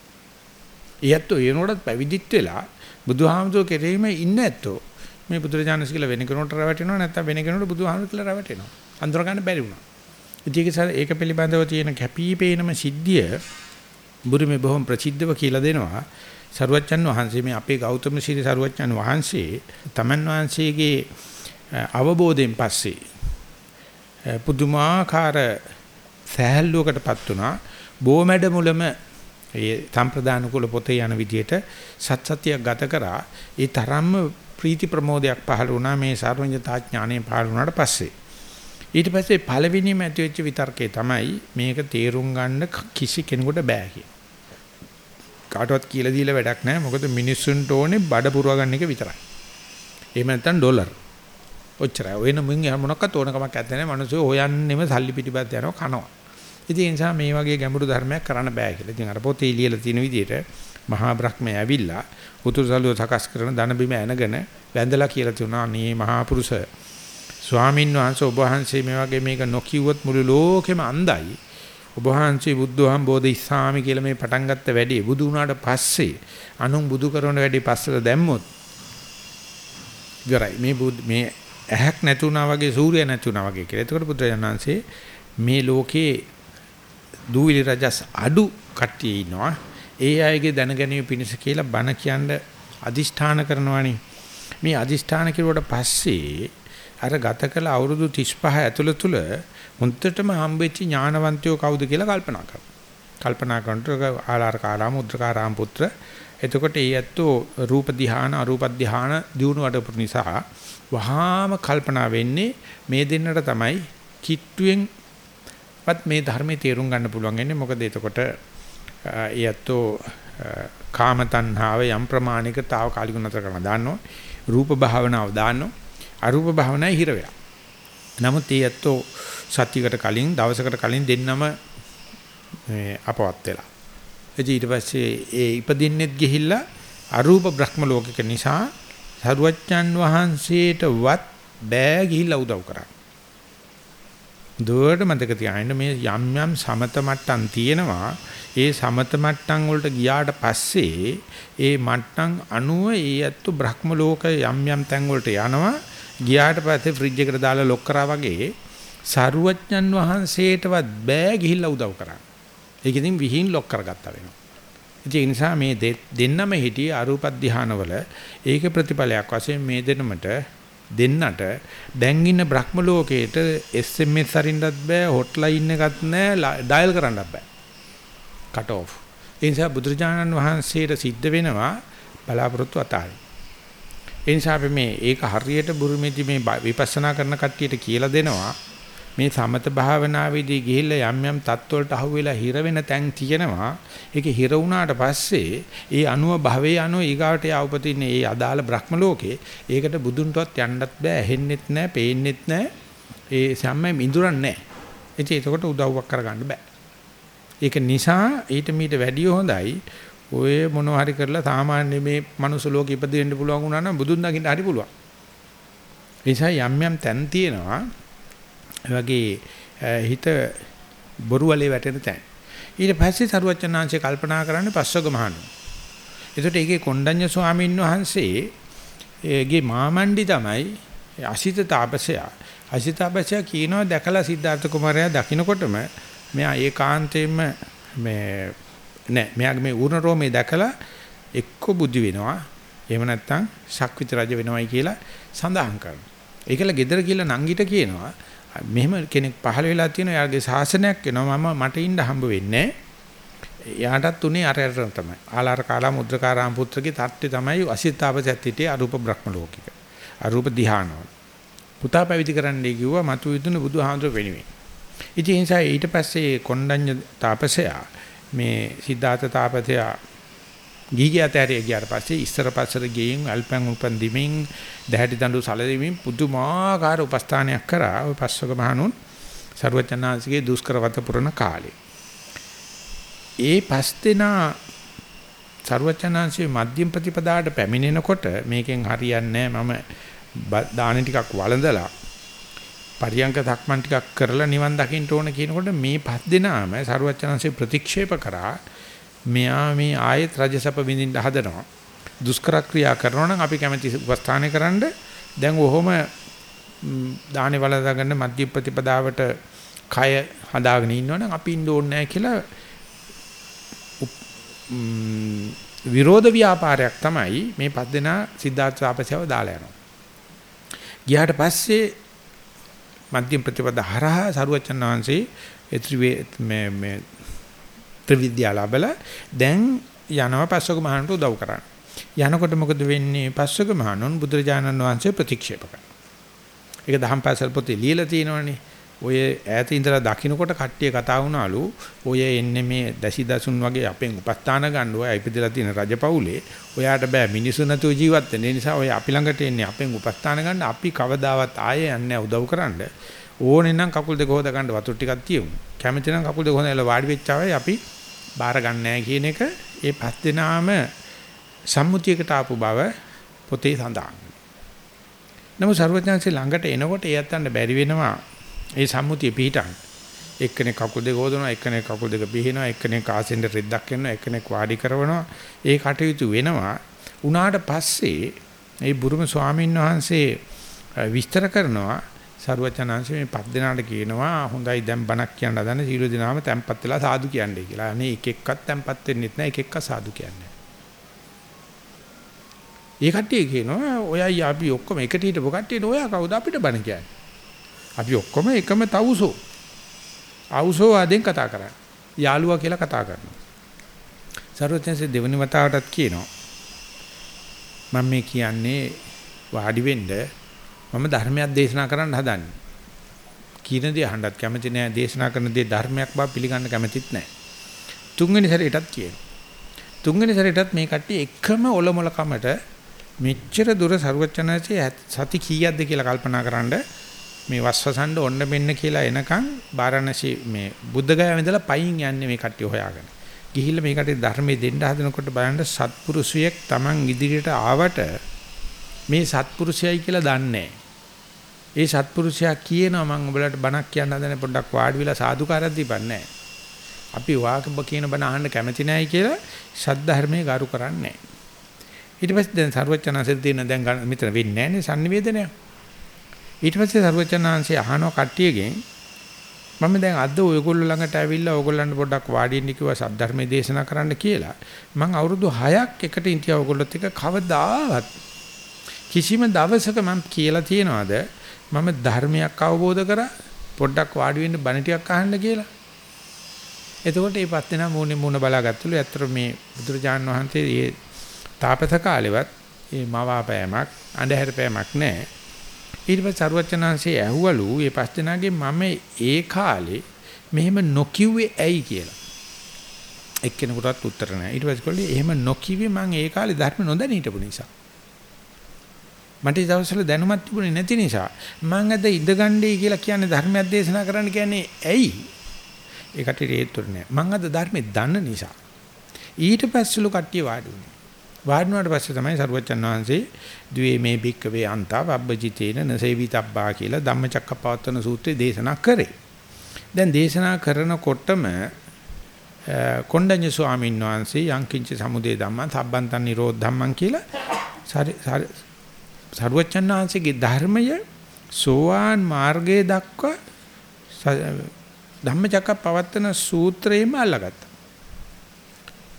ඊයත් ඒනකොටත් පැවිදිත් වෙලා බුදුහාමුදුර කෙරෙහිම ඉන්න ඇත්තෝ මේ බුදුරජාණන්සේ කියලා වෙන කෙනෙකුට රැවටෙනවා නැත්නම් වෙන කෙනෙකුට බුදුහාමුදුර කියලා රැවටෙනවා. අඳුර ගන්න බැරි වුණා. ඉතින් ඒක පිළිබඳව තියෙන කැපිපේනම සිද්ධිය බුරුමේ බොහොම ප්‍රසිද්ධව කියලා දෙනවා. සරුවච්චන් වහන්සේ මේ අපේ ගෞතම සීරි සරුවච්චන් වහන්සේ තමන් වහන්සේගේ අවබෝධයෙන් පස්සේ පුදුමාකාර සෑහලුවකටපත් වුණා. බොමැඩ මුලම ඒ සම්ප්‍රදාන කුල පොතේ යන විදිහට සත් සතියක් ගත කරා. ඒ තරම්ම ප්‍රීති ප්‍රමෝදයක් පහළ වුණා මේ සර්වඥතා ඥාණය පහළ වුණාට පස්සේ. ඊට පස්සේ පළවෙනිම ඇති වෙච්ච විතර්කේ තමයි මේක තේරුම් ගන්න කිසි කෙනෙකුට බෑ කිය. කාටවත් කියලා දීලා වැඩක් නැහැ. මොකද මිනිස්සුන්ට ඕනේ බඩ පුරව ගන්න එක විතරයි. එහෙම නැත්නම් ඩොලර්. ඔච්චරයි. ඔය නම් මින් මොනක්වත් ඕන කමක් නැත්තේ නේ. මිනිස්සු හොයන්නෙම සල්ලි පිටිපස්ස යනවා කනවා. ඉතින් ඒ නිසා මේ වගේ ගැඹුරු ධර්මයක් කරන්න බෑ කියලා. ඉතින් අර පොතේ ලියලා තියෙන විදිහට මහා බ්‍රහ්මයා ඇවිල්ලා උතුරුසලුව සකස් කරන ධන බිම ඇනගෙන වැඳලා කියලා තුනා අනේ මහා පුරුෂ ස්වාමින් වහන්සේ ඔබ වහන්සේ මේ වගේ මේක නොකියුවොත් මුළු ලෝකෙම අන්ධයි ඔබ වහන්සේ බුද්ධහම් බෝධි ඉස්සාමි කියලා මේ පටන් ගත්ත වැඩේ බුදු වුණාට පස්සේ අනුන් බුදු කරන වැඩේ පස්සට දැම්මොත් ඉවරයි මේ මේ ඇහක් නැතුණා වගේ සූර්යය නැතුණා වගේ කියලා. එතකොට බුදුරජාණන්සේ මේ ලෝකේ දූවිලි රජස් අඩු කට්ටිය ඉන්නවා. ඒ අයගේ දැනගැනීම පිණිස කියලා බණ කියන්න අදිෂ්ඨාන කරනවානේ. මේ අදිෂ්ඨාන කෙරුවට පස්සේ අර ගත කළ අවුරුදු 35 ඇතුළත තුල මුන්ටටම හම්බෙච්ච ඥානවන්තයෝ කවුද කියලා කල්පනා කරනවා. කල්පනා කරනකොට ආලාර කාලාම උද්දකාරාම පුත්‍ර. එතකොට ඒ ඇත්තෝ රූප ධ්‍යාන අරූප ධ්‍යාන දිනු වඩපු නිසා වහාම කල්පනා වෙන්නේ මේ දෙන්නට තමයි කිට්ටුවෙන්වත් මේ ධර්මයේ තේරුම් ගන්න පුළුවන් වෙන්නේ. මොකද එතකොට ඒයත්ෝ කාම තණ්හාව යම් ප්‍රමාණයක తాවකාලික නතර කරන දාන්නෝ රූප භාවනාව දාන්නෝ අරූප භාවනාවේ හිර වෙලා. නමුත් ඒයත්ෝ සත්‍යයකට කලින් දවසකට කලින් දෙන්නම මේ අපවත් වෙලා. ඊට පස්සේ ඒ ඉපදින්නෙත් ගිහිල්ලා අරූප බ්‍රහ්ම ලෝකක නිසා සරුවච්චන් වහන්සේටවත් බෑ ගිහිල්ලා උදව් කරා. දුවට මතක තියාගන්න මේ යම් යම් සමත මට්ටම් තියෙනවා ඒ සමත මට්ටම් වලට ගියාට පස්සේ ඒ මට්ටම් අනුව ඒ ඇත්තු බ්‍රහ්ම ලෝක යම් යම් තැන් වලට යනවා ගියාට පස්සේ ෆ්‍රිජ් එකට දාලා ලොක් කරා වගේ සරුවඥන් වහන්සේටවත් බෑ ගිහිල්ලා උදව් කරන්න. ඒක ඉතින් විහිං ලොක් කරගත්තා වෙනවා. ඒ නිසා මේ දෙන්නම හිටියේ අරූප ධානවල ඒක ප්‍රතිඵලයක් වශයෙන් මේ දෙන්නමට දෙන්නට දැන් ඉන්න බ්‍රහ්ම ලෝකයේට SMS අරින්නත් බෑ හොට්ලයින් එකක් නෑ ඩයල් කරන්නත් බෑ. cut off. ඒ නිසා බුදුරජාණන් වහන්සේට සිද්ධ වෙනවා බලාපොරොත්තු අතාරින්න. ඒ නිසා අපි මේ ඒක හරියට බුරුමේදී මේ විපස්සනා කරන කට්ටියට කියලා දෙනවා මේ සමත භාවනාවේදී ගිහිල්ලා යම් යම් තත්වලට අහුවෙලා හිර වෙන තැන් තියෙනවා. ඒකේ හිර වුණාට පස්සේ ඒ අනුව භවයේ අනුව ඊගාවට යවපතින ඒ අදාළ බ්‍රහ්ම ලෝකේ ඒකට බුදුන්ටවත් යන්නත් බෑ, ඇහෙන්නෙත් නෑ, පේන්නෙත් නෑ. ඒ සම්මයි ඉඳුරන් නෑ. ඉතින් ඒකට උදව්වක් කරගන්න බෑ. ඒක නිසා ඊට මීට වැඩිය හොඳයි ඔය මොනවා හරි කරලා සාමාන්‍ය මේ මනුස්ස ලෝකෙ ඉපදෙන්න පුළුවන් වුණා නම් බුදුන් දකින්න හරි පුළුවන්. ඒ නිසා යම් යම් තැන් තියෙනවා වගේ හිත බොරු වලේ වැටෙන තැන්. ඊට පස්සේ සරුවචනාංශය කල්පනා කරන්නේ පස්වග මහණු. එතකොට ඒකේ කොණ්ඩඤ්ඤ ස්වාමීන් වහන්සේ ඒගේ මාමණ්ඩි තමයි අසිත තාපසයා. අසිත තාපසයා කියනවා දැකලා සිද්ධාර්ථ කුමාරයා දකින්නකොටම මෙයා ඒකාන්තයෙන්ම මේ නෑ. මෙයාගේ මේ ඌර්ණ රෝමේ දැකලා එක්ක බුද්ධි වෙනවා. එහෙම නැත්නම් ශක්විත රජ වෙනවයි කියලා සඳහන් කරනවා. ඒකල gedara කියලා නංගිට කියනවා මෙහෙම කෙනෙක් පහළ වෙලා තියෙනවා යාගේ ශාසනයක් එනවා මම මට ඉන්න හම්බ වෙන්නේ යාටත් උනේ අර අර තමයි. ආලාර කාලා මුද්‍රකාරාම පුත්‍රගේ තත්ත්වය තමයි අසිතාපසත්තිටේ අරූප බ්‍රහ්ම ලෝකික. අරූප ධ්‍යානවල. පුතා පැවිදි කරන්නයි කිව්වා මතු විදුන බුදුහාමුදුර වෙනුවෙන්. ඉතින් ඒ නිසා ඊට පස්සේ කොණ්ඩඤ්ඤ තාපසයා මේ සිද්ධාර්ථ තාපසයා ගිහිගියත ඇරිය ගියාට පස්සේ ඉස්සර පස්සට ගෙයින් අල්පන් උල්පන් දිමින් දැහැටි දඬු සැලෙමින් පුදුමාකාර උපස්ථානයක් කරා ওই පස්වක මහණුන් ਸਰවචනාංශගේ දුෂ්කරවත පුරණ කාලේ. ඒ පස් දෙනා ਸਰවචනාංශයේ මධ්‍යම ප්‍රතිපදාට පැමිණෙනකොට මේකෙන් හරියන්නේ නැහැ මම දාන ටිකක් වළඳලා පරියංක ධක්මන් ටිකක් කරලා නිවන් දකින්න ඕන කියනකොට මේ පස් දෙනාම ਸਰවචනාංශේ ප්‍රතික්ෂේප කරා මෙයා මේ ආයෙත් රජසප විඳින්න හදනවා. දුෂ්කර ක්‍රියා කරනවා නම් අපි කැමැති උපස්ථානය කරන්න දැන් ඔහොම දානේ වලදාගන්න මධ්‍ය ප්‍රතිපදාවට කය හදාගෙන ඉන්නවනම් අපි ඉන්න ඕනේ නැහැ කියලා විරෝධ ව්‍යාපාරයක් තමයි මේ පස් දෙනා සිද්ධාර්ථ තාපසයව දාලා යනවා. ගියාට පස්සේ මධ්‍යම ප්‍රතිපදා හරහා සරුවචන් වහන්සේ එත්‍රි මේ මේ ත්‍රිවිද්‍යා ලැබලා දැන් යනවා පස්වක මහණට උදව් කරන්න. යනකොට මොකද වෙන්නේ? පස්වක මහණුන් බුදුරජාණන් වහන්සේ ප්‍රතික්ෂේප කරනවා. ඒක දහම් පාසල් පොතේ ලියලා තියෙනවනේ. ඔය ඈත ඉඳලා දකින්නකොට කට්ටිය කතා වුණාලු ඔය එන්නේ මේ දැසි දසුන් වගේ අපෙන් උපස්ථාන ගන්න ඔය ඉපදලා තියෙන රජපෞලේ. ඔයාට බෑ මිනිසු නැතුව ජීවත් වෙන්න. ඒ නිසා ඔය අපි ළඟට එන්නේ අපෙන් උපස්ථාන ගන්න. අපි කවදාවත් ආයේ යන්නේ උදව් කරන්න. ඕනේ නම් කකුල් දෙක හොද ගන්න වතුර ටිකක් තියමු. කැමති නම් කකුල් දෙක හොදලා වාඩි වෙච්චාවයි අපි බාර ගන්නෑ කියන එක ඒ පස් දෙනාම සම්මුතියකට ආපු බව පොතේ සඳහන්. නමුත් ਸਰවඥාන්සේ ළඟට එනකොට ඒ අතන්න බැරි වෙනවා. ඒ සම්මුතිය පිටින්. එක්කෙනෙක් කකුල් දෙක හොදනවා එක්කෙනෙක් කකුල් දෙක පිහිනවා එක්කෙනෙක් ආසෙන්ද රෙද්දක් කරනවා එක්කෙනෙක් වාඩි කරනවා ඒ කටයුතු වෙනවා උනාට පස්සේ ඒ බුරුම ස්වාමීන් වහන්සේ විස්තර කරනවා සරුවචනාංශ මේ පස් දෙනාට කියනවා හොඳයි දැන් බණක් කියන්න හදන සීල දිනාම තැම්පත් වෙලා සාදු කියන්නේ කියලා. අනේ එක එක්කත් තැම්පත් වෙන්නෙත් නැහැ එක එක්ක සාදු කියන්නේ. ඒ කට්ටිය කියනවා ඔයයි අපි ඔක්කොම එකට හිටපු කට්ටියට ඔයා කවුද අපිට බණ කියන්නේ. අපි ඔක්කොම එකම තවුසෝ. ආවුසෝ ආදෙන් කතා කරන්නේ. යාළුවා කියලා කතා කරනවා. සරුවචනාංශ දෙවනි වතාවටත් කියනවා මම මේ කියන්නේ වාඩි වෙන්න මම ධර්මයක් දේශනා කරන්න හදන්නේ. කීන දේ අහන්නත් කැමති නෑ දේශනා කරන දේ ධර්මයක් බව පිළිගන්න කැමතිත් නෑ. තුන්වෙනි සැරේටත් කියන. තුන්වෙනි සැරේටත් මේ කට්ටිය එකම ඔලොමල කමට මෙච්චර දුර ਸਰවචනසේ සති කීයක්ද කියලා කල්පනා කරන්ඩ මේ වස්වසඬ ඔන්න මෙන්න කියලා එනකන් බාරණසි මේ බුද්ධගයාව ඉඳලා පයින් යන්නේ මේ කට්ටිය හොයාගෙන. ගිහිල්ලා මේ කට්ටිය ධර්මයේ දෙන්න හදනකොට බලන්න සත්පුරුෂයෙක් Taman ඉදිරියට ආවට මේ සත්පුරුෂයයි කියලා දන්නේ ඒ සත්පුරුෂයා කියනවා මම ඔයාලට බණක් කියන්න හදන පොඩ්ඩක් වාඩි වෙලා සාදුකාරයක් දීපන්නේ අපි වාකබ කියන බණ අහන්න කැමති නැහැ කියලා සද්ධර්මයේ ගරු කරන්නේ ඊට පස්සේ දැන් ਸਰවචනාංශෙ තියෙන දැන් මෙතන වෙන්නේ නැහැ නේ sannivedanaya ඊට පස්සේ ਸਰවචනාංශය අහනවා කට්ටියගෙන් මම දැන් අද ඔයගොල්ලෝ ළඟට ඇවිල්ලා ඔයගොල්ලන්ට පොඩ්ඩක් වාඩි වෙන්න කිව්වා සද්ධර්මයේ දේශනා කරන්න කියලා මම අවුරුදු 6ක් එකට ඉඳියා ඔයගොල්ලොත් එක්ක කවදාවත් කිසිම දවසක මම කියලා තියනවාද මම ධර්මයක් අවබෝධ කරා පොඩ්ඩක් වාඩි වෙන්න බණ ටිකක් අහන්න කියලා. එතකොට මේ පස් දෙනා මූණේ මූණ බලාගත්තලු. ඇත්තට මේ බුදුරජාන් වහන්සේ මේ තාපස කාලෙවත් මේ මවාපෑමක් අඳුර පෑමක් නැහැ. ඊට පස්සේ සරුවචනාංශේ ඇහුවලු මේ පස් දෙනාගේ මම ඒ කාලේ මෙහෙම නොකිව්වේ ඇයි කියලා. එක්කෙනෙකුටත් උත්තර නැහැ. ඊට පස්සේ කොල්ලේ එහෙම නොකිව්වේ මං ඒ කාලේ ධර්ම නොදැන හිටපු නිසා. මට ඒ දවස්වල දැනුමක් තිබුණේ නැති නිසා මං අද ඉඳගන්නේ කියලා කියන්නේ ධර්මයක් දේශනා කරන්න කියන්නේ ඇයි? ඒකට හේතුව නෑ. මං අද ධර්මේ දන්න නිසා. ඊට පස්සෙලු කට්ටිය වාඩි වුණා. වාඩි වුණාට පස්සේ තමයි සරුවච්චන් වහන්සේ ද්වේ මේ භික්කවේ අන්තා වබ්බජිතේන නසේවිතබ්බා කියලා ධම්මචක්කපවත්තන සූත්‍රය දේශනා කරේ. දැන් දේශනා කරනකොටම කොණ්ඩඤ්ඤ ස්වාමීන් වහන්සේ යංකින්ච සමුදේ ධම්මං සම්බන්තන් නිරෝධ ධම්මං කියලා සරුවච්චන් වහන්සේගේ ධර්මය සෝවාන් මාර්ගයේ දක්වා ධම්මචක්කපවත්තන සූත්‍රයේම අල්ලගත්තා.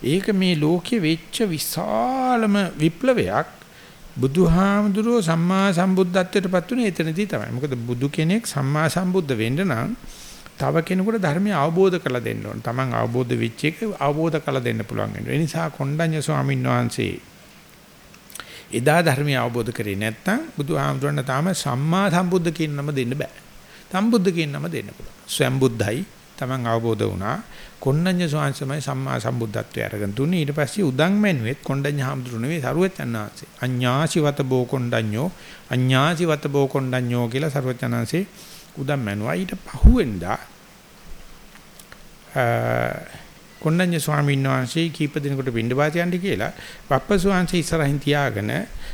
ඒක මේ ලෝකෙ වෙච්ච විශාලම විප්ලවයක් බුදුහාමුදුරුව සම්මා සම්බුද්ධත්වයට උනේ එතනදී තමයි. මොකද බුදු කෙනෙක් සම්මා සම්බුද්ධ වෙන්න නම් තව කෙනෙකුට ධර්මය අවබෝධ කරලා දෙන්න ඕන. Taman අවබෝධ වෙච්ච එක අවබෝධ කරලා දෙන්න පුළුවන් වෙනවා. ඒ නිසා කොණ්ඩඤ්ඤ ස්වාමීන් වහන්සේ එදා ධර්මය අවබෝධ කරේ නැත්නම් බුදුහාමුදුරන්ට තාම සම්මා සම්බුද්ධ කියන නම දෙන්න බෑ. සම්බුද්ධ කියන නම දෙන්න පුළුවන්. ස්වයං බුද්ධයි Taman අවබෝධ වුණා. කොණ්ඩඤ්ඤ ස්වාමීන් සම්මා සම්බුද්ධත්වයට අරගෙන තුනේ ඊට පස්සේ උදන් මැනුවෙත් කොණ්ඩඤ්ඤ හාමුදුරු නෙවෙයි සරුවචන්නාංශේ. අඤ්ඤාසිවත බෝ කොණ්ඩඤ්ඤෝ අඤ්ඤාසිවත බෝ කොණ්ඩඤ්ඤෝ කියලා සරුවචන්නාංශේ උදන් මැනුවා. ඊට පහුවෙන්දා කොණ්ඩඤ්ඤ ස්වාමීන් වහන්සේ කීප දිනකට පින්ඩපාත යන්න කියලා පප්ප ස්වාමීන් ඉස්සරහින් තියාගෙන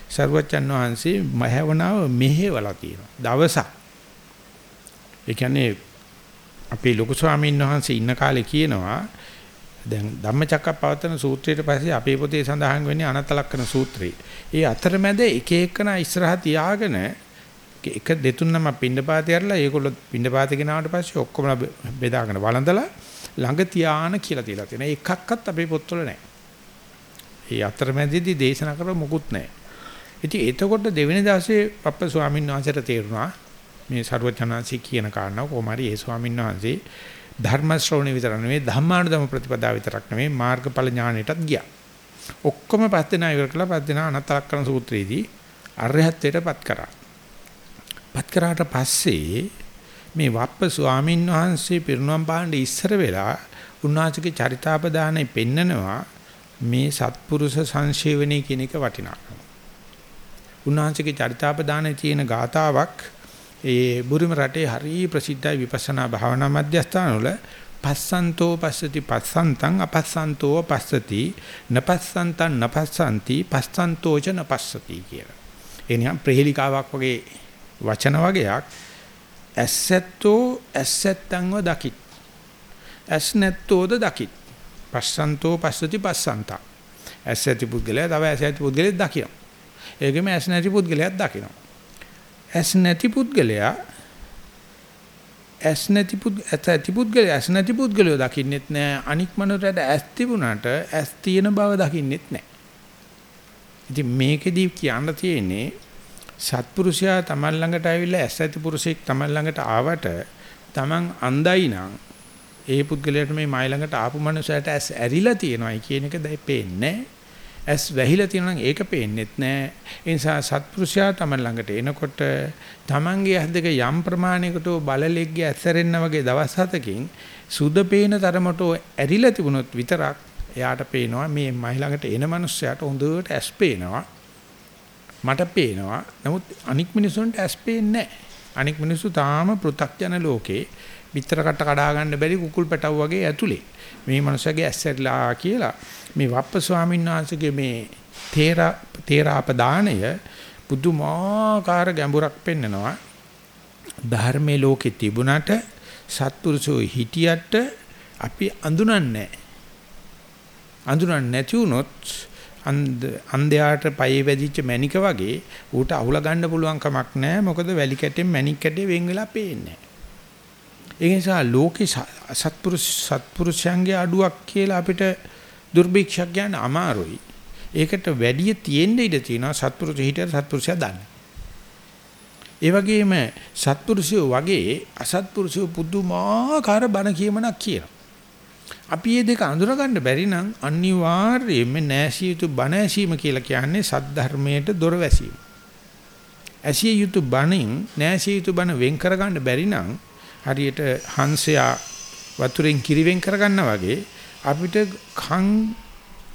සරුවචන් වහන්සේ මහවණාව මෙහෙवला තියෙනවා. දවසක් ඒ කියන්නේ අපේ ලොකු ස්වාමීන් වහන්සේ ඉන්න කාලේ කියනවා දැන් ධම්මචක්කප්පවත්තන සූත්‍රයට පස්සේ අපේ පොතේ සඳහන් වෙන්නේ අනතලක්කන සූත්‍රය. ඒ අතරමැද එක එකන ඉස්සරහ තියාගෙන එක දෙතුන් නම පින්නපාතේ අරලා ඒගොල්ලෝ පින්නපාතේ ගෙනාවට පස්සේ ඔක්කොම බෙදාගෙන වළඳලා ළඟ තියාන කියලා තියලා තියෙනවා. එකක්වත් අපේ පොත්වල නැහැ. ඒ අතරමැදදී දේශනා කර මොකුත් නැහැ. ඉතින් එතකොට දෙවෙනි දවසේ පප්ප ස්වාමීන් වහන්සේට තේරුණා මේ ਸਰවඥාන්සේ කියන කාරණාව කොහොම හරි ඒ ස්වාමීන් වහන්සේ ධර්ම ශ්‍රවණය විතර නෙවෙයි ධම්මානුදම ප්‍රතිපදාව විතරක් නෙවෙයි මාර්ගඵල ඥාණයටත් ගියා. ඔක්කොම පස් දෙනා ඉවර කළා පස් දෙනා අනතරක්කන සූත්‍රයේදී අරහත්ත්වයටපත් කරා. පත් කරාට පස්සේ මේ වප්ප ස්වාමීන් වහන්සේ පිරිනුවම් පාණ්ඩ ඉස්සර වෙලා උන්වහන්සේගේ චරිතාපදානයි පෙන්නනවා මේ සත්පුරුෂ සංශේවනයේ කියන එක වටිනාකම. උන්වහන්සේගේ චරිතාපදානයේ තියෙන ගාතාවක් ඒ බුරුම රටේ හරි ප්‍රසිද්ධයි විපස්සනා භාවනා මධ්‍යස්ථාන වල පස්සන්තෝ පස්සති පස්සන්තං අපස්සන්තෝ පස්සති නපස්සන්තං නපස්සන්ති පස්සන්තෝ ච නපස්සති කියලා. එනියම් ප්‍රහෙලිකාවක් වගේ වචන වගේක් ඇස්සැත්තෝ ඇස්සැත්තන්ව දකිත්. ඇස් නැත්තෝද දකිත්. පස්සන්තෝ පස්සති පස්සන්තා. ඇස්සැති පුද්ගලයා තව ඇස්සැති පුද්ගලෙක් දකිනවා. ඒකෙම ඇස් නැති පුද්ගලයාත් දකිනවා. ඇස් නැති පුද්ගලයා ඇස් නැති පුද් ඇති පුද්ගලයා ඇස් නැති පුද්ගලයෝ දකින්නෙත් නෑ. අනික් මනරට ඇස් තිබුණාට ඇස් තියෙන බව දකින්නෙත් නෑ. ඉතින් මේකෙදී කියන්න තියෙන්නේ සත්පුරුෂයා තමන් ළඟට ආවිල්ලා ඇස් ඇති පුරුෂයෙක් තමන් ළඟට ආවට තමන් අඳයි නම් ඒ පුද්ගලයාට මේ මයි ළඟට ආපු මනුස්සයට ඇස් ඇරිලා තියෙනවායි කියන එක දැයි පේන්නේ. ඇස් වැහිලා තියෙනවා නම් ඒක පේන්නෙත් නෑ ඒ නිසා සත්පුරුෂයා තමන් ළඟට එනකොට තමන්ගේ ඇස් දෙක යම් ප්‍රමාණයකට බලලෙක්ගේ ඇස්සරෙන්න වගේ දවස් හතකින් සුද පේන තරමට ඇරිලා තිබුණොත් විතරක් එයාට පේනවා මේ මයි ළඟට එන මනුස්සයාට හොඳට ඇස් පේනවා මට පේනවා. නමුත් අනික් මිනිසුන්ට ඇස් පේන්නේ අනික් මිනිස්සු තාම පෘ탁ජන ලෝකේ පිටර කට කඩා ගන්න බැරි කුකුල් පැටව වගේ ඇතුලේ. මේ මනුස්සයාගේ ඇස් ඇරිලා කියලා මේ වප්ප ස්වාමීන් වහන්සේගේ මේ තේරා තේරාපදානය පුදුමාකාර ගැඹුරක් පෙන්නනවා. ධර්මයේ ලෝකෙ තිබුණට සත්පුරුෂෝ හිටියට අපි අඳුනන්නේ නැහැ. අඳුනන්නේ නැති වුණොත් අන්ධයාට පයේ වැදිච්ච මණික වගේ ඌට අහුලා ගන්න පුළුවන් කමක් නැහැ මොකද වැලි කැටෙන් මණික් කැටේ වෙන් වෙලා පේන්නේ ඒ නිසා ලෝකේ සත්පුරුෂ සත්පුරුෂයන්ගේ අඩුවක් කියලා අපිට දුර්භික්ෂක් කියන්න අමාරුයි. ඒකට වැඩි තියෙන්න ඉඩ තියෙනවා සත්පුරුෂ හිටියට සත්පුරුෂයා දන්න. ඒ වගේම සත්පුරුෂයෝ වගේ අසත්පුරුෂයෝ පුදුමාකාර බණ කියමනක් කියනවා. අපි මේ දෙක අඳුරගන්න බැරි නම් අනිවාර්යයෙන්ම නැසිය යුතු බණ ඇසීම කියලා කියන්නේ සද්ධර්මයට දොර වැසීම. ඇසිය යුතු බණින් නැසිය යුතු බණ වෙන් කරගන්න බැරි නම් හරියට හංසයා වතුරෙන් කිරි වෙන් කරගන්නා වගේ අපිට කන්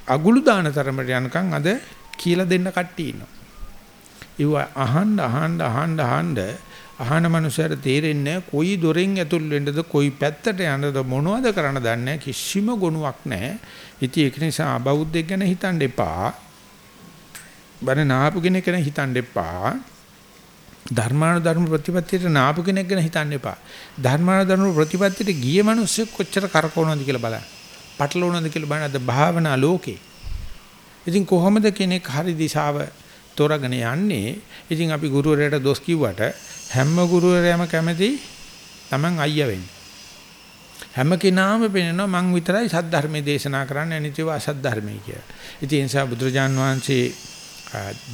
අගුළු දාන තරමට යනකම් අද කියලා දෙන්න කට්ටිය ඉන්නවා. ඒව අහන්න අහන්න අහන්න අහන්න අහන මනුස්සයර තේරෙන්නේ කොයි දොරෙන් ඇතුල් වෙන්නද කොයි පැත්තට යන්නද මොනවද කරන්න දන්නේ කිසිම ගුණයක් නැහැ. ඉතින් ඒක නිසා අබෞද්ධයෙක් ගැන හිතන්න එපා. බණ නාපු කෙනෙක් ගැන හිතන්න එපා. ධර්මානුධර්ම ප්‍රතිපත්තියට නාපු කෙනෙක් ගැන හිතන්න එපා. ධර්මානුධර්ම ප්‍රතිපත්තියට ගිය මිනිස්සු කොච්චර කරකවනවද කියලා බලන්න. පටලවනවද කියලා බලන්න අද භාවනා ලෝකේ. ඉතින් කොහොමද කෙනෙක් හරි දිශාව තෝරාගෙන යන්නේ? ඉතින් අපි ගුරුවරයාට දොස් කිව්වට හැම ගුරුවරයාම කැමති Taman අයියා වෙන්න. හැම කෙනාම පෙන්නනවා මං විතරයි සද්ධර්මයේ දේශනා කරන්න අනිත්‍යව අසද්ධර්මයේ කියලා. ඉතින් ඒ නිසා බුදුරජාන් වහන්සේ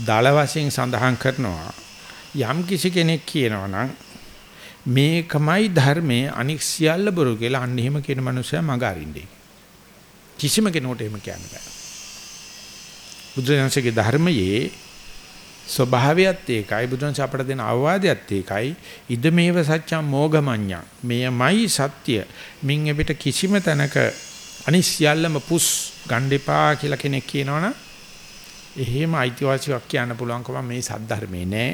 දාල වශයෙන් සඳහන් කරනවා යම් කිසි කෙනෙක් කියනවා නම් මේකමයි ධර්මයේ අනික් සියල්ල බොරු කියලා අන්න එහෙම කියන මනුස්සයා මග අරින්නේ. කිසිම කෙනෙකුට එහෙම කියන්න බෑ. බුදුරජාණන්සේගේ ධර්මයේ ස්වභාවයත් ඒකයි බුදුන්ස අපට දෙන අවවාදයත් ඒකයි ඉද මේව සත්‍යම් මෝගමඤ්ඤා මෙයමයි සත්‍ය මින් එපිට කිසිම තැනක අනිස්යල්ලම පුස් ගණ්ඩෙපා කියලා කෙනෙක් කියනවනම් එහෙම අයිතිවාසිකමක් කියන්න පුළුවන්කම මේ සද්ධර්මේ නෑ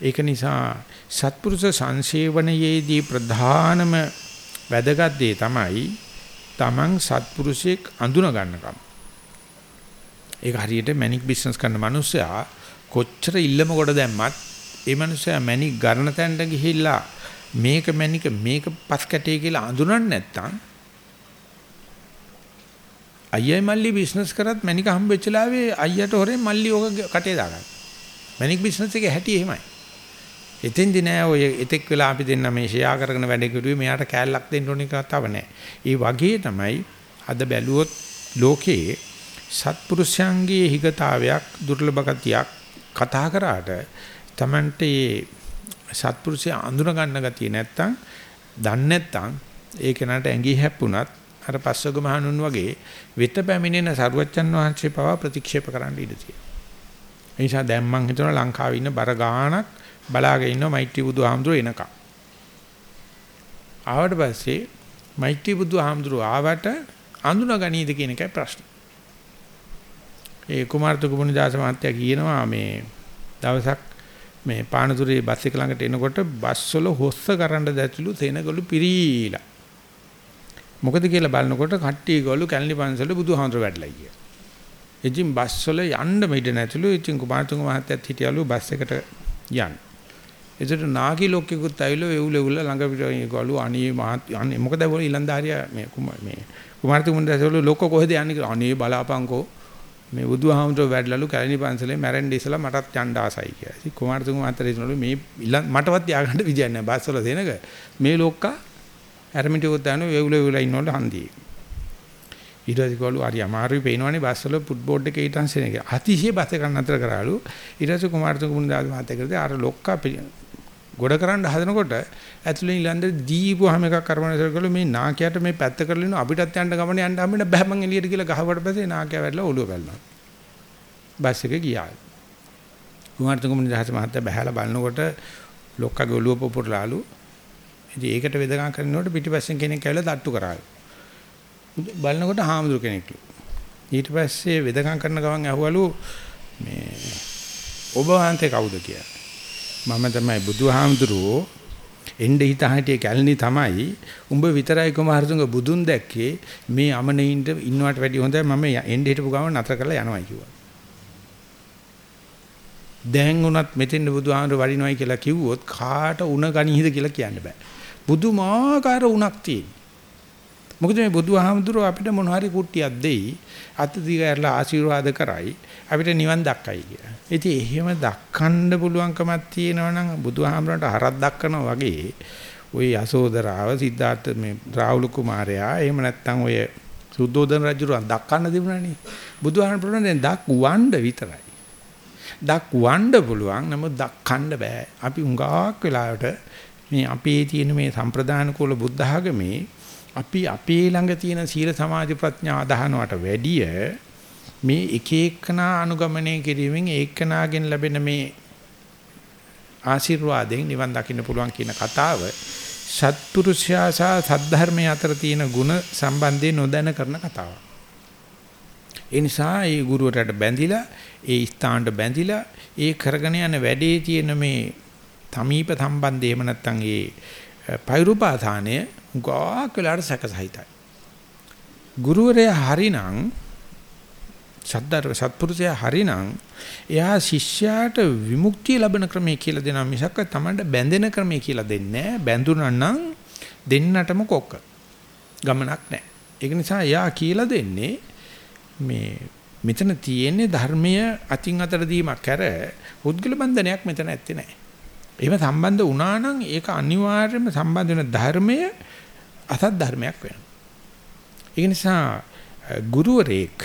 ඒක නිසා සත්පුරුෂ සංසේවනයේදී ප්‍රධානම වැදගත් දේ තමයි Taman සත්පුරුෂයෙක් අඳුන ගන්නකම් ඒක හරියට මැනික් බිස්නස් කරන මිනිස්සයා කොච්චර ඉල්ලම කොට දැම්මත් ඒ මනුස්සයා මැණික් ගන්න තැනට ගිහිල්ලා මේක මැණික මේක පස් කැටේ කියලා අඳුරන්නේ නැත්තම් අයියයි මල්ලි බිස්නස් කරත් මැණික හම්බෙච්ච ලාවේ අයියට හොරෙන් මල්ලි ඕක කටේ දාගන්න. මැණික් බිස්නස් එකේ හැටි එහෙමයි. එතෙන්දි නෑ ඔය එතෙක් වෙලා අපි දෙන්න මේ ෂෙයා කරගෙන වැඩ කෙරුවේ මෙයාට කෑල්ලක් දෙන්න ඕනේ කතාව නෑ. ඒ වගේ තමයි අද බැලුවොත් ලෝකයේ සත්පුරුෂයන්ගේ හිගතාවයක් දුර්ලභ ගතියක් කතා කරාට Tamante සත්පුරුෂය අඳුන ගන්න ගතිය නැත්තම් දන්නේ නැත්තම් ඒ කෙනාට ඇඟි හැප්පුණත් අර පස්සග මහණුන් වගේ වෙත පැමිණෙන සරුවච්චන් වහන්සේ පවා ප්‍රතික්ෂේප කරන්න ඉඩ තියෙනවා. ඒ නිසා දැන් මං හිතනවා ලංකාවේ ඉන්න බර ගාණක් බලාගෙන ඉන්නවා මෛත්‍රී බුදුහාමුදුරුවෝ එනකම්. ආවට පස්සේ මෛත්‍රී බුදුහාමුදුරුවෝ ආවට අඳුන ගනීද කියන එකයි ප්‍රශ්නේ. ඒ කුමාරතු කුමුනිදාස මහත්තයා කියනවා මේ දවසක් මේ පානතුරේ බස් එක ළඟට එනකොට බස් වල හොස්ස කරන්න දැතිලු සෙනගලු පිරීලා. මොකද කියලා බලනකොට කට්ටිය ගලු කැලණි පන්සල බුදුහාමුදුර වැඩලා ගියා. ඉතින් බස් වල යන්න මෙඩ නැතිලු ඉතින් කුමාරතුංග මහත්තයාත් හිටියලු බස් එකට යන්න. එතකොට නාකි ලොක්කෙකුත් ඇවිල්ලා එවුල එවුල ළඟ පිට ගලු අනේ මහත් අනේ මොකද බෝල ඊලන්දාරියා මේ මේ කුමාරතුංග මුන්දසල ලොක්ක කොහෙද යන්නේ කියලා අනේ බලාපංකෝ මේ බුදුහාමුදුරුවෝ වැඩලලු කැලණි පන්සලේ මැරෙන්න ඉස්සලා මටත් යන්න ආසයි කියලා. ඉතින් කුමාරතුංග මහත්තයා හිතනලු මේ මටවත් යාගන්න විදියක් නැහැ. බස්සල දෙනක මේ ලෝක්කා ඇරමිටියොත් දාන වේවුල වේවුල ඉන්නවලු හන්දියේ. ඊට පස්සේ කවලු හරි අමාරුයි පේනවනේ බස්සල ෆුට් බෝඩ් එකේ ඊටන් සෙන එක. අතිශය බස ගන්න අතර කරාලු. ඊට පස්සේ කුමාරතුංග මුන්දාස් මහත්තයා කරද්දී අර ලොක්කා ගොඩ කරන්න හදනකොට ඇතුලේ ඉලන්ද දීපුවාම එකක් කරවනසර කළු මේ නාකියට මේ පැත්ත කරලා ඉන්න අපිටත් යන්න ගමන යන්න හම්බෙන්න බෑ මං එළියට කියලා ගහවට පස්සේ නාකිය වැටලා ඔළුව පැල්ලනවා. බස් එක ගියා. කුමාරතුංග නිදහස මහත්තයා බහැලා බලනකොට ලොක්කගේ ඔළුව පොපුරලාලු. ඉතින් ඒකට වෙදගම් කරනකොට පිටිපස්සෙන් කෙනෙක් ඇවිල්ලා තට්ටු කරාලු. බලනකොට හාමුදුර කෙනෙක්ලු. ඊට පස්සේ වෙදගම් කරන ගමන් ඇහුවලු මේ ඔබ වහන්සේ කවුද කියලා. මම තමයි බුදුහාමුදුරුවෝ. එnde හිත හිටියේ කැලණි තමයි උඹ විතරයි කුමාරතුංග බුදුන් දැක්කේ මේ අමනෙයින්ට ඉන්නවට වැඩිය හොඳයි මම එnde හිටපු ගමන් නතර කරලා යනවායි කිව්වා. දැන් උනත් මෙතෙන් බුදුහාමුදුරුවෝ වඩිනවයි කියලා කිව්වොත් කාට උණ ගනීද කියලා කියන්න බෑ. බුදුමාකාර උණක් තියෙන මොකද මේ බුදුහාමුදුරුවෝ අපිට මොන හරි කුට්ටියක් දෙයි අත දිගහැරලා ආශිර්වාද කරයි අපිට නිවන් දක්කයි කියලා. ඉතින් එහෙම දක්කන්න පුළුවන්කමක් තියෙනවා නම් බුදුහාමරන්ට හරක් දක්කනවා වගේ ওই යසෝදරාව සිද්ධාර්ථ මේ රාහුල කුමාරයා එහෙම නැත්නම් ඔය සුද්ධෝදන රජුරන් දක්කන්න දිනුනනේ. බුදුහාමර පුළුවන් දැන් දක් වණ්ඩ විතරයි. දක් වණ්ඩ පුළුවන් නමුත් දක්කන්න බෑ. අපි උඟාක් වෙලාවට මේ අපේ තියෙන මේ සම්ප්‍රදාන කුල බුද්ධ ආගමේ අපි අපේ ළඟ තියෙන සීල සමාධි ප්‍රඥා අදහනවට වැඩිය මේ එක එකනා අනුගමනය කිරීමෙන් ඒකනාගෙන් ලැබෙන මේ ආශිර්වාදයෙන් නිවන් දකින්න පුළුවන් කියන කතාව සත්පුරුෂයා සහ සද්ධර්මය අතර තියෙන ಗುಣ සම්බන්ධය නොදැන කරන කතාවක්. ඒ නිසා ඒ ගුරුවරයාට බැඳිලා ඒ ස්ථානට බැඳිලා ඒ කරගෙන යන වැඩේ තියෙන මේ තමීප සම්බන්ධය එහෙම නැත්නම් ඒ පෛරුපාදානය උගාක් වෙලාට සැකසහිතයි. ගුරුවරයා හරිනම් සද්දර සත්පුරුෂයා හරිනම් එයා ශිෂ්‍යයාට විමුක්තිය ලබන ක්‍රමය කියලා දෙනවා මිසක් තමන්ට බැඳෙන ක්‍රමය කියලා දෙන්නේ නැහැ. බැඳුනා නම් දෙන්නටම කොක්ක. ගමනක් නැහැ. ඒක නිසා එයා කියලා දෙන්නේ මේ මෙතන තියෙන්නේ ධර්මීය අතින් අතට දීමක් කර පුද්ගල බන්ධනයක් මෙතන ඇත්තේ නැහැ. එහෙම සම්බන්ධ වුණා නම් ඒක අනිවාර්යයෙන්ම සම්බන්ධ වෙන ධර්මය අසත් ධර්මයක් වෙනවා. ඒ නිසා ගුරුවරයෙක්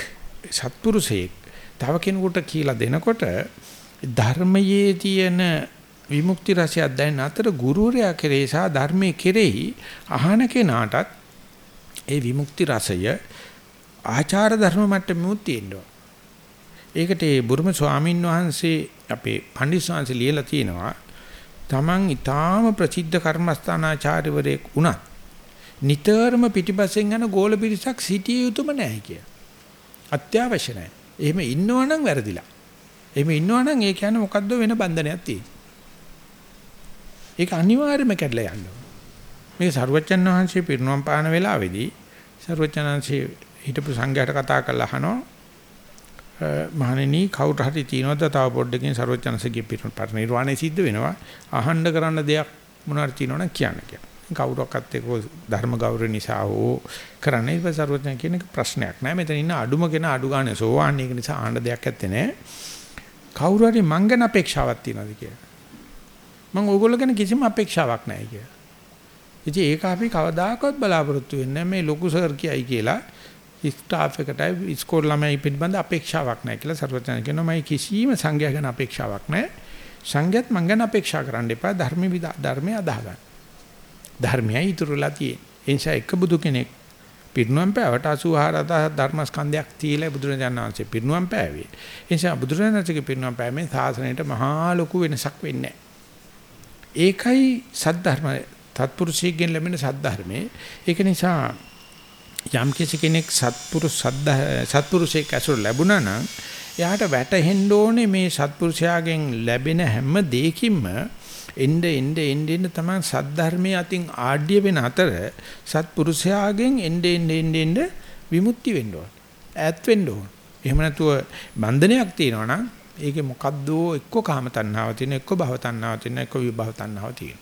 සත්පුරුෂයෙක් තව කෙනෙකුට කියලා දෙනකොට ධර්මයේ තියෙන විමුක්ති රසයක් දැනෙන අතර ගුරුවරයා කෙරෙහි සහ ධර්මයේ කෙරෙහි අහන කෙනාටත් ඒ විමුක්ති රසය ආචාර ධර්ම මට්ටමෙමුත් තියෙනවා. ඒකට ඒ බුරුම ස්වාමින් වහන්සේ අපේ පණ්ඩිත ස්වාමීන් ලියලා තියෙනවා. Taman ඊටාම ප්‍රසිද්ධ කර්මස්ථානාචාර්යවරයෙක් වුණත් නිතරම පිටිපස්සෙන් යන ගෝල පිරිසක් සිටිය යුතුම නැහැ කිය. අත්‍යවශ්‍ය නැහැ. එහෙම ඉන්නවනම් වැරදිලා. එහෙම ඉන්නවනම් ඒ කියන්නේ මොකද්ද වෙන බන්ධනයක් තියෙන්නේ. ඒක අනිවාර්යයෙන්ම කැඩලා යන්න ඕන. මේ සරුවච්චන් වහන්සේ පිරිනුවම් පාන වෙලාවේදී සරුවච්චන් වහන්සේ හිටපු සංඝයාට කතා කරලා අහනවා මහණෙනි කවුරු හරි තියනවද තව පොඩ්ඩකින් සරුවච්චන්සේගේ පරිනිර්වාණය සිද්ධ වෙනවා අහන්න කරන්න දෙයක් මොනවාරි තියනවනම් කියන්න කියලා. කවුරක්වත් ඒක ධර්ම ගෞරව නිසා හෝ කරන්නේ ඉතින් සරුවචන කියන එක ප්‍රශ්නයක් නෑ. මෙතන ඉන්න අඩුම කෙන අඩු ගන්න සෝවාන් එක නිසා ආන්න දෙයක් ඇත්තේ නෑ. කවුරු හරි මං ගැන අපේක්ෂාවක් තියනවාද කියලා. මං ඕගොල්ලෝ ගැන කිසිම අපේක්ෂාවක් නෑ කියලා. ඉතින් ඒක අපි කවදාකවත් බලාපොරොත්තු වෙන්නේ මේ ලොකු සර් කියයි කියලා ස්ටාෆ් එකටයි ඉස්කෝල ළමයි පිළිබඳ අපේක්ෂාවක් නැහැ කියලා සර්වඥයන් කියනවා. මම කිසිම සංඝයා ගැන අපේක්ෂාවක් නැහැ සංඝයාත් මං ගැන අපේක්ෂා කරන්න එපා. ධර්ම ධර්මයේ අදාහ ගන්න. ධර්මයයි ඉතුරුලා තියෙන්නේ. ඒ නිසා එක බුදු කෙනෙක් පිරිනුවම් පෑවට 84000 ධර්මස්කන්ධයක් තියලා බුදුරජාණන් වහන්සේ පිරිනුවම් පෑවේ. ඒ නිසා බුදුරජාණන්සේගේ පිරිනුවම් පෑමෙන් සාසනයට මහා ලොකු වෙනසක් වෙන්නේ ඒකයි සද්ධර්ම තත්පුරුෂයෙක්ගෙන් ලැබෙන සද්ධර්මයේ. ඒක නිසා යම් කෙනෙක් සත්පුරුෂ සත්පුරුෂයෙක් ඇසුර ලැබුණා නම් එයාට වැටහෙන්න ඕනේ මේ සත්පුරුෂයාගෙන් ලැබෙන හැම දෙයකින්ම එnde එnde එnde එnde තමයි සද්ධර්මයේ අතින් ආඩ්‍ය වෙන අතර සත්පුරුෂයාගෙන් එnde එnde එnde එnde විමුක්ති වෙන්න ඕන. ඈත් වෙන්න ඕන. එහෙම නැතුව බන්ධනයක් තියෙනවා නම් ඒකේ මොකද්ද එක්ක කාම තණ්හාව තියෙන එක්ක භව තණ්හාව තියෙන එක්ක විභව තණ්හාව තියෙන.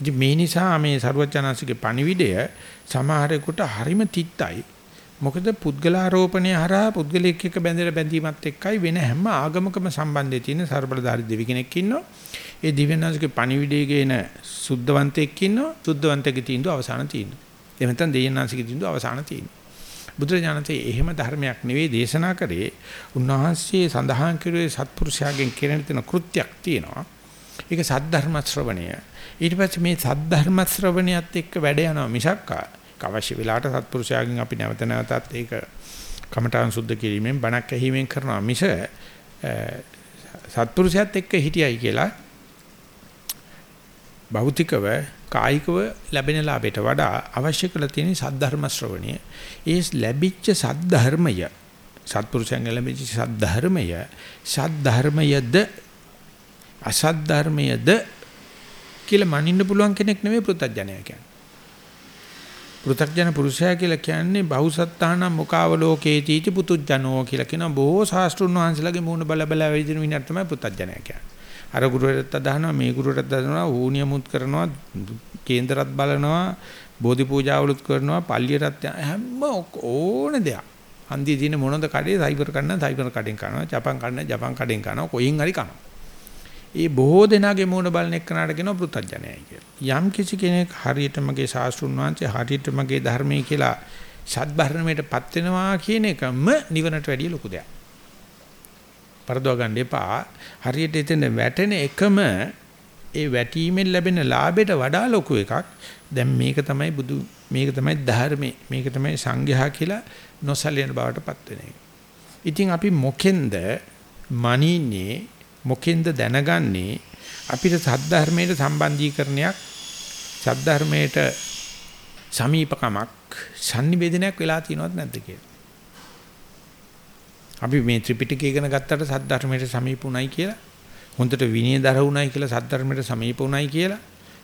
ඉතින් මේ නිසා මේ ਸਰුවචනාංශගේ පණිවිඩය සමහරෙකුට හරිම තිත්තයි. මොකද පුද්ගලාරෝපණය හරහා පුද්ගලික එක බැඳලා බැඳීමත් එක්කයි වෙන හැම ආගමකම සම්බන්ධය තියෙන ਸਰබලධාරී දෙවි කෙනෙක් ඉන්නවා. ඒ දිව්‍යනාථගේ පණිවිඩයේ ගේන සුද්ධවන්තයෙක් ඉන්නවා. සුද්ධවන්තගේ තීන්දුව අවසාන තීන්දුව. එහෙම නැත්නම් දෙයනාථගේ තීන්දුව අවසාන තීන්දුව. බුදුරජාණන්සේ එහෙම ධර්මයක් නෙවෙයි දේශනා කරේ. උන්වහන්සේ සඳහන් කරුවේ සත්පුරුෂයාගෙන් කෙරෙන තන කෘත්‍යයක් තියෙනවා. ඒක සද්ධර්ම ශ්‍රවණය. ඊට පස්සේ මේ සද්ධර්ම ශ්‍රවණයත් එක්ක වැඩ යනවා මිසක්කා අවශ්‍ය වෙලාවට සත්පුරුෂයාගෙන් අපි නැවත නැවතත් ඒක කමඨාන් සුද්ධ කිරීමෙන් බණක් ඇහිමෙන් කරනවා මිස සත්පුරුෂයත් එක්ක හිටියයි කියලා භෞතිකව කායිකව ලැබෙන ලාභයට වඩා අවශ්‍ය කරලා තියෙන සද්ධර්ම ශ්‍රවණය. ඒ ලැබිච්ච සද්ධර්මය සත්පුරුෂයන් ලැබිච්ච සද්ධර්මය සද්ධර්මයද අසද්ධර්මයද කියලා මනින්න පුළුවන් කෙනෙක් නෙවෙයි පෘථග්ජනය කියන්නේ. පෘථග්ජන පුරුෂයා කියලා කියන්නේ බහුසත්තාන මොකාවලෝකේතිති පුතුජනෝ කියලා කියන බොහෝ ශාස්ත්‍රුන් වහන්සේලාගේ මූණ බල බල වෙදින විනාට තමයි පෘථග්ජනය කියන්නේ. අර ගුරුවරයාට අදහනවා මේ ගුරුවරයාට අදහනවා ඌනියමුත් කරනවා කේන්දරත් බලනවා බෝධි පූජාවලුත් කරනවා පල්ලියටත් හැම ඕන දෙයක්. හන්දිය දින මොනද කඩේ සයිබර් කන්න සයිබර් කඩෙන් කරනවා ජපන් කන්න ජපන් කඩෙන් කරනවා කොයින් හරි කරනවා. ඒ බොහෝ දෙනාගේ මූණ බලන එක්කනට කියනවා පෘථජ්ජනයයි කියලා. යම් කිසි කෙනෙක් හරියට මගේ ශාස්ත්‍රුන් වහන්සේ හරියට මගේ ධර්මයේ කියලා සත්භරණයටපත් වෙනවා කියන එකම නිවනට වැඩිය ලොකු දෙයක්. පරදව ගන්න එපා. හරියට එතන වැටෙන එකම ඒ වැටීමෙන් ලැබෙන ලාභයට වඩා ලොකු එකක්. දැන් මේක තමයි බුදු මේක තමයි ධර්මයේ මේක තමයි සංඝයා කියලා නොසලියන බවටපත් වෙන එක. ඉතින් අපි මොකෙන්ද මනින්නේ මොකෙන්ද දැනගන්නේ අපිට සද්ධර්මයට සම්බන්ධීකරණයක් සද්ධර්මයට සමීපකමක් sannivedanayak වෙලා තියෙනවද නැද්ද කියලා. අපි මේ ත්‍රිපිටකය ඉගෙන ගත්තට සද්ධර්මයට සමීප උණයි කියලා හොඳට විනයදර උණයි කියලා සද්ධර්මයට සමීප උණයි කියලා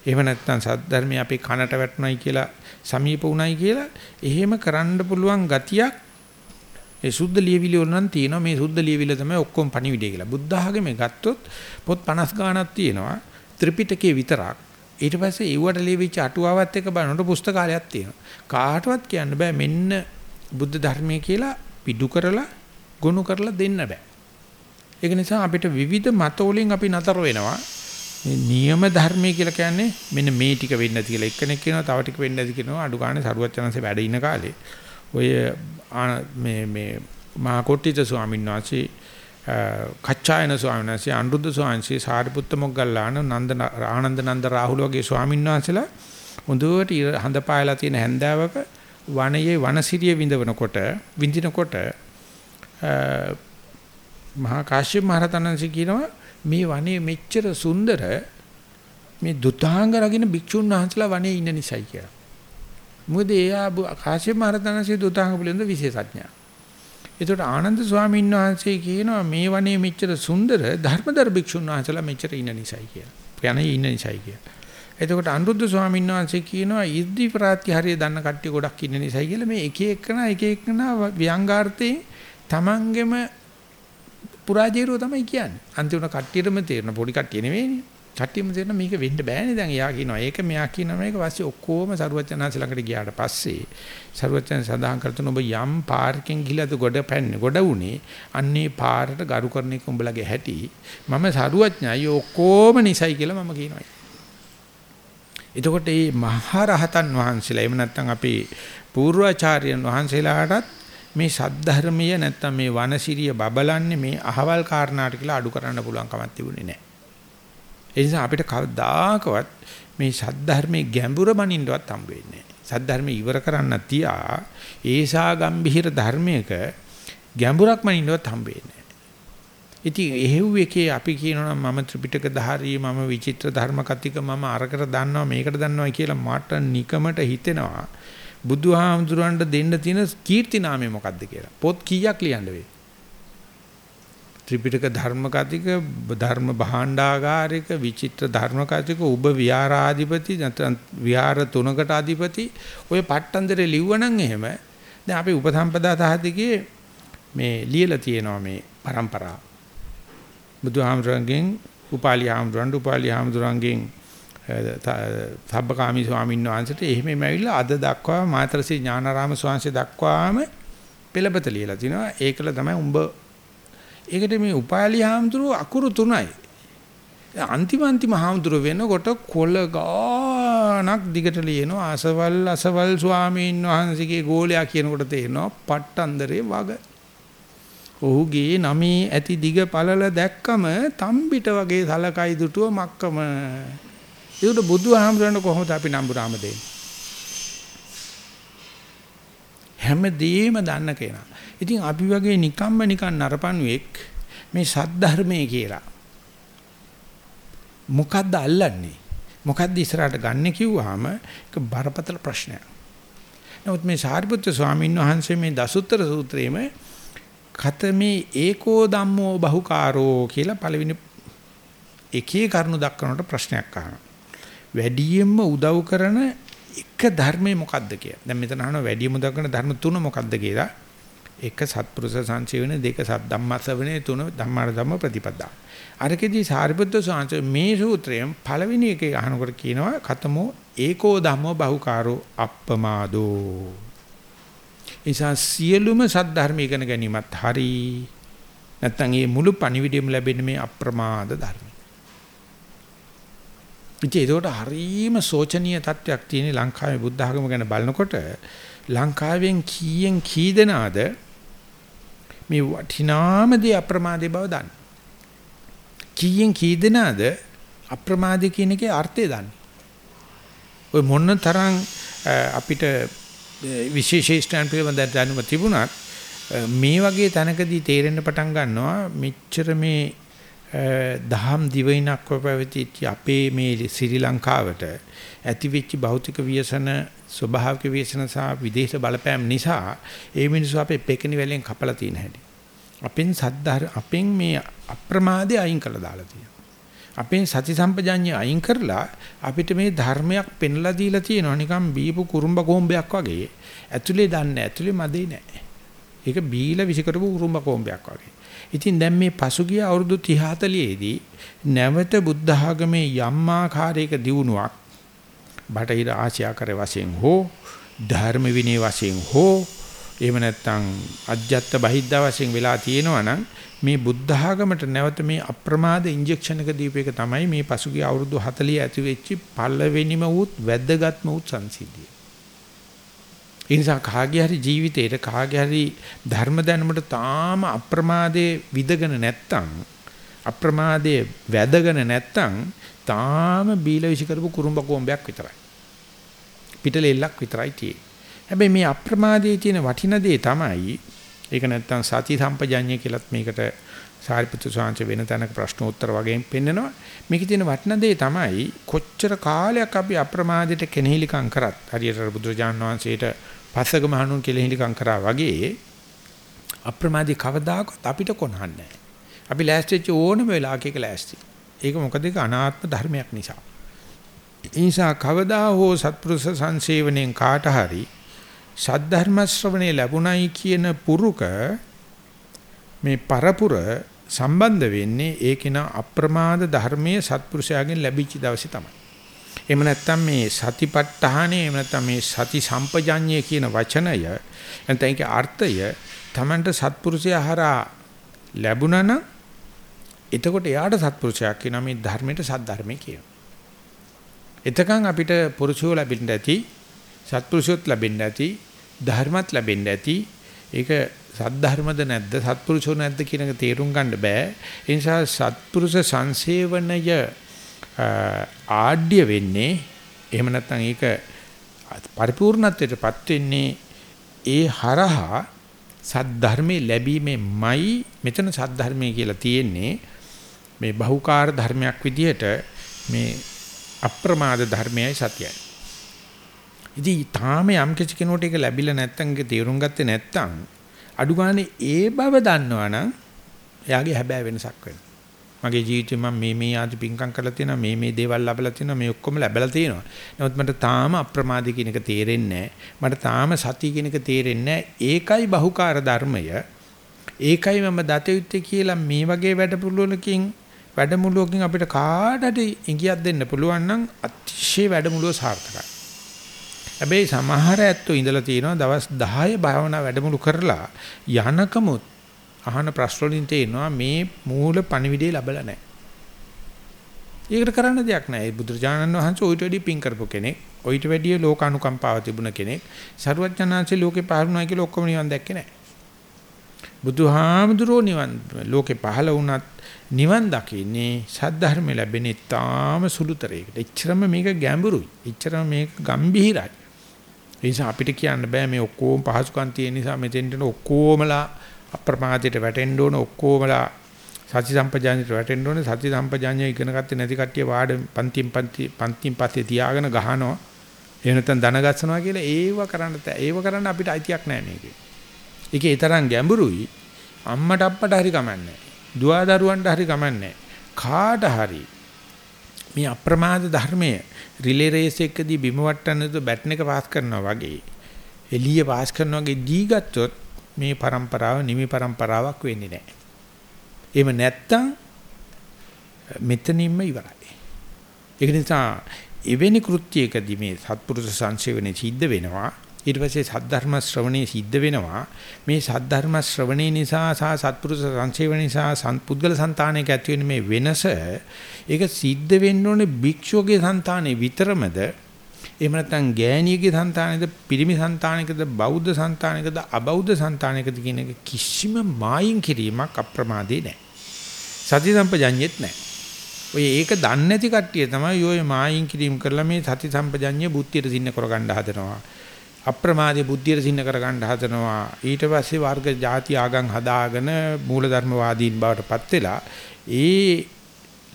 එහෙම නැත්නම් සද්ධර්මයේ අපේ කනට වැටුණයි කියලා සමීප උණයි කියලා එහෙම කරන්න පුළුවන් ගතියක් ඒ සුද්ධ ලියවිලි වල නම් තියෙනවා මේ සුද්ධ ලියවිල තමයි ඔක්කොම පණිවිඩය කියලා. බුද්ධ ආගමේ ගත්තොත් පොත් 50 ගාණක් තියෙනවා ත්‍රිපිටකයේ විතරක්. ඊට පස්සේ ඒවට ලියවිච්ච අටුවාවත් එක බලනකොට පුස්තකාලයක් තියෙනවා. කාටවත් කියන්න බෑ මෙන්න බුද්ධ ධර්මයේ කියලා පිටු කරලා ගොනු කරලා දෙන්න බෑ. ඒක නිසා අපිට විවිධ මත වලින් අපි නතර වෙනවා. මේ නියම ධර්මයේ කියලා කියන්නේ මෙන්න මේ ටික වෙන්නේ නැති කියලා එක්කෙනෙක් කියනවා තව ටික වෙන්නේ නැති කියනවා අඩු ගානේ සරුවත් channelසේ වැඩ ඉන කාලේ ඔය මේ මේ මහා කොට්ටිත ස්වාමීන් වහන්සේ කච්චායන ස්වාමීන් වහන්සේ අනුරුද්ධ ස්වාමීන් වහන්සේ සාරිපුත්ත මොග්ගල්ලාන නන්ද ආනන්ද නන්ද රාහුල වගේ ස්වාමීන් වහන්සේලා හොඳට හඳ පායලා තියෙන හැන්දාවක වනයේ වනසිරිය විඳවනකොට විඳිනකොට මහා කාශ්‍යප මහ රහතන්වහන්සේ කියනවා මේ වනේ මෙච්චර සුන්දර මේ දුතාංග රකින්න භික්ෂුන් වහන්සේලා වනේ ඉන්න නිසායි කියලා. මොකද එයා කාශ්‍යප මහ රහතන්වහන්සේ දුතාංග පිළිබඳ විශේෂඥයා. ඒකට ආනන්ද ස්වාමීන් වහන්සේ කියනවා මේ වනේ මෙච්චර සුන්දර ධර්මදර භික්ෂුන් වහන්සේලා මෙච්චර ඉන්න නිසායි කියලා. යන්නේ ඉන්න නිසායි කියලා. එතකොට අනුරුද්ධ ස්වාමීන් වහන්සේ කියනවා ඉර්ධි ප්‍රාත්‍යහාරය දන්න කට්ටිය ගොඩක් ඉන්න නිසායි කියලා මේ එක එකන එක එකන ව්‍යංගාර්ථේ තමන්ගෙම පුරාජේරුව තමයි කියන්නේ. අන්තිමට කට්ටියටම තේරෙන පොඩි කට්ටිය නෙවෙයිනේ. කට්ටියම තේරෙන මේක වෙන්න බෑනේ දැන්. එයා කියනවා ඒක මෙයා කියනවා මේක පස්සේ ඔක්කොම සරුවචනාංශ ළඟට ගියාට පස්සේ සරුවචන සඳහන් කරතුන ඔබ යම් පාරකින් ගිහලාද ගොඩ පැන්නේ ගොඩ උනේ අන්නේ පාරට ගරු කරන එක උඹලගේ හැටි. මම සරුවඥයි ඔක්කොම නිසයි කියලා මම කියනවා. එතකොට මේ මහරහතන් වහන්සේලා එහෙම නැත්නම් අපේ පූර්වාචාර්යයන් වහන්සේලාටත් මේ සද්ධර්මය නැත්තම් මේ වනසිරිය බබලන්නේ මේ අහවල් කාරණාට කියලා අඩු කරන්න පුළුවන් කමක් තිබුණේ නැහැ. ඒ නිසා අපිට කවදාකවත් මේ සද්ධර්මයේ ගැඹුර බණින්නවත් හම්බ වෙන්නේ නැහැ. සද්ධර්මයේ ඉවර කරන්න තියා ඒසා ගම්භීර ධර්මයක ගැඹුරක් මනින්නවත් හම්බ වෙන්නේ නැහැ. ඉතින් එහෙව් එකේ අපි කියනවා මම ත්‍රිපිටක ධාරී මම විචිත්‍ර ධර්ම කතික මම අරකට දන්නවා මේකට දන්නවා කියලා මට නිකමට හිතෙනවා. බුදුහාමුදුරන්ට දෙන්න තියෙන කීර්ති නාමය මොකක්ද කියලා. පොත් කීයක් ලියන්න වෙයි? ත්‍රිපිටක ධර්ම කතික ධර්ම භාණ්ඩාගාරික විචිත්‍ර ධර්ම කතික උබ විහාරාධිපති නැත්නම් විහාර තුනකට අධිපති ඔය පට්ටන්දරේ ලිව්වනම් එහෙම දැන් අපි උපසම්පදා සහතිකයේ මේ ලියලා තියෙනවා මේ પરම්පරාව. බුදුහාමුදුරන්ගෙන් උපාලි හාමුදුරන්ට උපාලි හාමුදුරන්ගෙන් සබ්බකාමී ස්වාමීන් වහන්සේට එහෙමම ඇවිල්ලා අද දක්වා මාතරසී ඥානාරාම ස්වාමීන් දක්වාම පෙළපත ලියලා තිනවා. ඒකල තමයි උඹ ඒකට මේ උපාලි හාමුදුරුව අකුරු තුනයි. අන්තිම අන්තිම හාමුදුරුව වෙනකොට කොළ ගානක් දිගට ලියනවා. අසවල් අසවල් ස්වාමීන් වහන්සේගේ ගෝලයා කියනකොට තේරෙනවා පට්ටන්දරේ වග. ඔහුගේ නමේ ඇති දිග පළල දැක්කම තම්බිට වගේ සලකයි දුටුව මක්කම ඒකට බුදුහාමුදුරන කොහොමද අපි නම්බුරාම දෙන්නේ? හැමදේම දන්න කෙනා. ඉතින් අපි වගේ නිකම්ම නිකන් නරපණුවෙක් මේ සද්ධර්මයේ කියලා. මොකද්ද අල්ලන්නේ? මොකද්ද ඉස්සරහට ගන්න කිව්වහම ඒක බරපතල ප්‍රශ්නයක්. නමුත් මේ සාරිපුත්‍ර ස්වාමීන් වහන්සේ මේ දසුත්තර සූත්‍රයේම කතමේ ඒකෝ ධම්මෝ බහුකාරෝ කියලා පළවෙනි එකේ කරුණු දක්වනකොට ප්‍රශ්නයක් අහනවා. වැඩියෙන්ම උදව් කරන එක ධර්මයේ මොකද්ද කියලා. දැන් මෙතන අහනවා වැඩියෙන්ම උදව් කරන ධර්ම තුන මොකද්ද කියලා. එක සත්පුරුෂ සංසේවන දෙක සත් ධම්මසවනේ තුන ධම්මාර ධම්ම ප්‍රතිපදා. අරකෙදී සාරිපුත්‍ර සාංශ මේ සූත්‍රයෙන් පළවෙනි එකේ අහනකොට කියනවා කතමෝ ඒකෝ ධම්මෝ බහුකාරෝ අප්පමාදෝ. ඉතින් සියලුම සත් ධර්ම ඉගෙන ගැනීමත් හරි නැත්නම් මේ මුළු පණිවිඩයම ලැබෙන්නේ මේ අප්‍රමාද ධර්ම. ඉතින් ඒකට හරීම සෝචනීය තත්වයක් තියෙන ලංකාවේ බුද්ධ ආගම ගැන බලනකොට ලංකාවෙන් කීයෙන් කී දෙනාද මේ වටිනාම දේ අප්‍රමාදී බව දන්නේ. කීයෙන් කී දෙනාද අප්‍රමාදී කියන එකේ අර්ථය දන්නේ. ඔය මොන තරම් අපිට විශේෂීෂ්ඨයන් පිළිබඳ දැනුම තිබුණත් මේ වගේ තැනකදී තේරෙන්න පටන් ගන්නවා මෙච්චර මේ දහම් දිවයිනක් පැවතිච්ච අපේ මේ ශ්‍රී ලංකාවට ඇතිවෙච්ච භෞතික ව්‍යසන ස්වභාවික ව්‍යසන සහ විදේශ බලපෑම් නිසා ඒ මිනිස්සු අපේ පෙකණි වලින් කපලා තියෙන හැටි. අපෙන් සද්ධාර අපෙන් මේ අප්‍රමාදේ අයින් කරලා දාලා තියෙනවා. අපෙන් සති සම්පජඤ්ඤය අයින් කරලා අපිට මේ ධර්මයක් පෙන්ලා දීලා තියෙනවා නිකන් බීපු කුරුම්බ කොම්බයක් වගේ. ඇතුලේ දන්නේ ඇතුලේ මදේ නැහැ. ඒක බීලා විසිකරපු කුරුම්බ කොම්බයක් වගේ. ඉතින් දැන් මේ පසුගිය අවුරුදු 30 40ේදී නැවත බුද්ධ ආගමේ යම් ආකාරයක දියුණුවක් බටහිර ආශ්‍යාකර වශයෙන් හෝ ධර්ම විනය වශයෙන් හෝ එහෙම නැත්නම් අජ්ජත් බහිද්දා වශයෙන් වෙලා තියෙනවා නම් මේ බුද්ධ ආගමට නැවත මේ අප්‍රමාද ඉන්ජෙක්ෂන් එක දීපේක තමයි මේ පසුගිය අවුරුදු 40 ඇති වෙච්ච පළවෙනිම උත් වැද්දගත්ම උත් සංසිද්ධිය. ඒ නිසා කාගේ හරි ජීවිතේට කාගේ හරි ධර්ම දැනුමට තාම අප්‍රමාදයේ විදගෙන නැත්තම් අප්‍රමාදයේ වැදගෙන නැත්තම් තාම බීල විශ් කරපු කුරුම්බ කොම්බයක් විතරයි. පිටලෙල්ලක් විතරයි තියෙන්නේ. හැබැයි මේ අප්‍රමාදයේ තියෙන වටින දේ තමයි ඒක නැත්තම් සති සම්පජඤ්ඤය කියලත් මේකට සාරිපුත්‍ර සාංශ වෙන තැනක ප්‍රශ්නෝත්තර වගේ පෙන්නනවා. මේකේ තියෙන වටින දේ තමයි කොච්චර කාලයක් අපි අප්‍රමාදයට කෙනෙහිලිකම් කරත් හරියට බුදුරජාණන් වහන්සේට පස්සක මහණුන් කෙනෙහිලිකම් කරා වගේ අප්‍රමාදී කවදාකවත් අපිට කොනහන්නේ අපි ලෑස්තිච්ච ඕනම වෙලාවක ඒක ලෑස්ති. ඒක මොකද ඒක අනාත්ම ධර්මයක් නිසා. ඒ නිසා කවදා හෝ සත්පුරුෂ සංසේවණෙන් කාට හරි සද්ධර්ම ශ්‍රවණේ ලැබුණයි කියන පුරුක මේ පරපුර සම්බන්ධ වෙන්නේ ඒකින අප්‍රමාද ධර්මයේ සත්පුරුෂයාගෙන් ලැබිච්ච දවසේ තමයි. එහෙම නැත්නම් මේ සතිපට්ඨානේ එහෙම නැත්නම් මේ සති සම්පජඤ්ඤය කියන වචනය නැත්නම් ඒකේ අර්ථය Tamanට සත්පුරුෂයා හරහා ලැබුණා නම් එතකොට එයාට සත්පුරුෂයා කියන මේ ධර්මයට සද්ධර්මය කියනවා. එතකන් අපිට පුරුෂයෝ ලැබෙන්න ඇති සත්පුරුෂයොත් ලැබෙන්න ඇති ධර්මත් ලැබෙන්න ඇති ඒක සද්ධර්මද නැද්ද සත්පුරුෂෝ නැද්ද කියන එක තේරුම් ගන්න බෑ ඒ නිසා සත්පුරුෂ සංසේවනය ආඩ්‍ය වෙන්නේ එහෙම නැත්නම් ඒක පරිපූර්ණත්වයටපත් වෙන්නේ ඒ හරහා සද්ධර්මයේ ලැබීමේමයි මෙතන සද්ධර්මයේ කියලා තියෙන්නේ මේ බහුකාර්ය ධර්මයක් විදිහට මේ අප්‍රමාද ධර්මයයි සත්‍යයි. ඉතින් තාම යම් කිසි කෙනෙකුට ඒක ලැබිලා නැත්නම් ඒක තේරුම් ගත්තේ නැත්නම් අඩු ගානේ ඒ බව දන්නවනම් එයාගේ හැබෑ වෙනසක් වෙනවා. මගේ ජීවිතේ මම මේ මේ ආදි පිංකම් කරලා තියෙනවා මේ මේ දේවල් ලැබලා තියෙනවා මේ ඔක්කොම ලැබලා තියෙනවා. නමුත් මට තාම අප්‍රමාදී කියන එක තේරෙන්නේ මට තාම සතිය කියන එක තේරෙන්නේ ඒකයි බහුකාර්ය ධර්මය. ඒකයි මම දත යුත්තේ කියලා මේ වගේ වැඩපිළිවෙලකින් වැඩමුළුවකින් අපිට කාටද ඉඟියක් දෙන්න පුළුවන් නම් අතිශය වැඩමුළුව සාර්ථකයි. හැබැයි සමහර ඇත්තෝ ඉඳලා තියෙනවා දවස් 10 භාවනා වැඩමුළු කරලා යනකමුත් අහන ප්‍රශ්න වලින් තේනවා මේ මූල පණිවිඩය ලැබලා නැහැ. ඒකට කරන්න දෙයක් නැහැ. බුදුරජාණන් වහන්සේ ඔయిత වැඩි පිං කරපු කෙනෙක්, ඔయిత වැඩි ලෝකානුකම්පාව තිබුණ කෙනෙක්, සරුවඥාන්සේ ලෝකේ පහරුණා කියලා ඔක්කොම නිවන් දැක්කේ නැහැ. බුදුහාමුදුරෝ නිවන් ලෝකේ පහළ වුණත් නිවන් දකින්නේ සද්ධර්ම ලැබෙන ඊටාම සුළුතරයකට. එච්චරම මේක ගැඹුරුයි. එච්චරම මේක ගැඹිරයි. ඒ නිසා අපිට කියන්න බෑ මේ ඔක්කොම පහසුකම් තියෙන නිසා මෙතෙන්ට ඔක්කොමලා අප්‍රමාදයට වැටෙන්න ඕන ඔක්කොමලා සති සම්පජාඤ්ඤයට වැටෙන්න ඕන සති සම්පජාඤ්ඤය ඉගෙන ගත්තේ නැති කට්ටිය වාඩ පන්තිම් පන්ති පන්තිම් පස්සේ තියාගෙන ගහනවා එහෙම නැත්නම් දන ගස්සනවා කියලා ඒව කරන්න ඒව කරන්න අපිට අයිතියක් නැහැ මේකේ. ඒකේ ඒ තරම් ගැඹුරුයි අම්මට අප්පට හරි කමන්නේ. දුවා දරුවන්ට හරි කමන්නේ. කාට හරි මේ අප්‍රමාද ධර්මයේ රිලේ රේස් එකදී බිම වට්ටන්නද බැටන් එක පාස් කරනවා වගේ එළිය පාස් කරනවා වගේ දී ගත්තොත් මේ પરම්පරාව නිමි પરම්පරාවක් වෙන්නේ නැහැ. එහෙම නැත්තම් මෙතනින්ම ඉවරයි. ඒක නිසා එවැනි කෘත්‍යයකදී මේ සත්පුරුෂ සංසේවනේ සිද්ධ වෙනවා. ඊට පස්සේ සද්ධර්ම ශ්‍රවණේ සිද්ධ වෙනවා. මේ සද්ධර්ම ශ්‍රවණේ නිසා සහ සත්පුරුෂ සංසේවන නිසා සම්පුද්ගල సంతානයක ඇති වෙන මේ වෙනස ඒක සිද්ධ වෙන්න ඕනේ භික්ෂුවගේ సంతානේ විතරමද? එහෙම නැත්නම් ගෑණියගේ సంతානෙද, පිරිමි సంతානෙකද, බෞද්ධ సంతානෙකද, අබෞද්ධ సంతානෙකද කියන එක කිසිම මායින් කිරීමක් අප්‍රමාදේ නැහැ. සති සම්පජඤ්ඤෙත් නැහැ. ඔය ඒක දන්නේ නැති කට්ටිය තමයි ඔය මායින් කිරීම කරලා මේ සති සම්පජඤ්ඤය බුද්ධියට සින්න කරගන්න හදනවා. අප්‍රමාදී බුද්ධියට සින්න කරගන්න හදනවා. ඊට පස්සේ වර්ග ಜಾති ආගම් හදාගෙන මූලධර්මවාදීන් බවට පත් වෙලා ඒ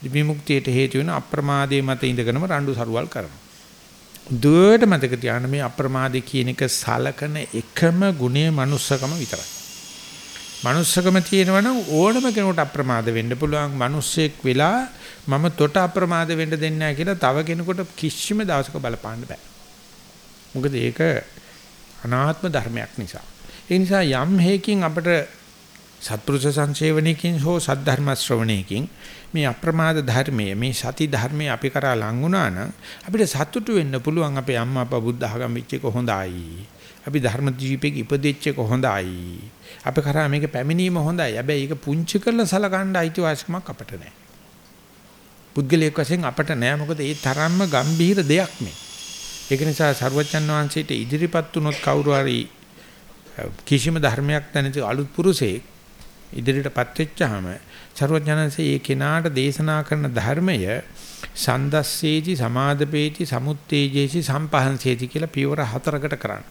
විමුක්තියට හේතු වෙන අප්‍රමාදයේ මත ඉඳගෙනම රණ්ඩු සරුවල් කරනවා. දුවට මතක තියාගන්න මේ අප්‍රමාදී කියන එක සලකන එකම ගුණය manussකම විතරයි. manussකම තියෙනවනම් ඕනම කෙනෙකුට අප්‍රමාද වෙන්න පුළුවන්. මිනිස්සෙක් වෙලා මම තොට අප්‍රමාද වෙන්න දෙන්නේ නැහැ කියලා තව කෙනෙකුට කිසිම දවසක බලපාන්න බෑ. මොකද ඒක අනාත්ම ධර්මයක් නිසා. ඒ නිසා යම් හේකින් අපිට සත්පුරුෂ සංසේවණයකින් හෝ සද්ධර්ම ශ්‍රවණයකින් මේ අප්‍රමාද ධර්මයේ මේ සති ධර්මයේ අපි කරා ලං වුණා නම් අපිට සතුටු වෙන්න පුළුවන් අපේ අම්මා අප්පා බුද්ධ ආගම වෙච්ච එක හොඳයි. අපි ධර්ම දීපෙක ඉපදෙච්ච එක හොඳයි. අපි කරා මේක පැමිණීම හොඳයි. හැබැයි ඒක පුංචි කරලා සලකන්න අයිතිවාසිකමක් අපිට නැහැ. පුද්ගලයෙක් වශයෙන් අපිට නැහැ. මොකද ඒ තරම්ම ගම්භීර දෙයක් මේ. ඒක නිසා සරුවච්චන් වහන්සේට ඉදිරිපත් වුණොත් කවුරු හරි කිසිම ධර්මයක් නැති අලුත් පුරුෂයෙක් ඉදිරියටපත් වෙච්චාම සරුවච්චන්සේ ඒ කෙනාට දේශනා කරන ධර්මය සන්දස්සේති සමාදපේති සමුත්තේජේසි සම්පහන්සේති කියලා පියවර හතරකට කරන්න.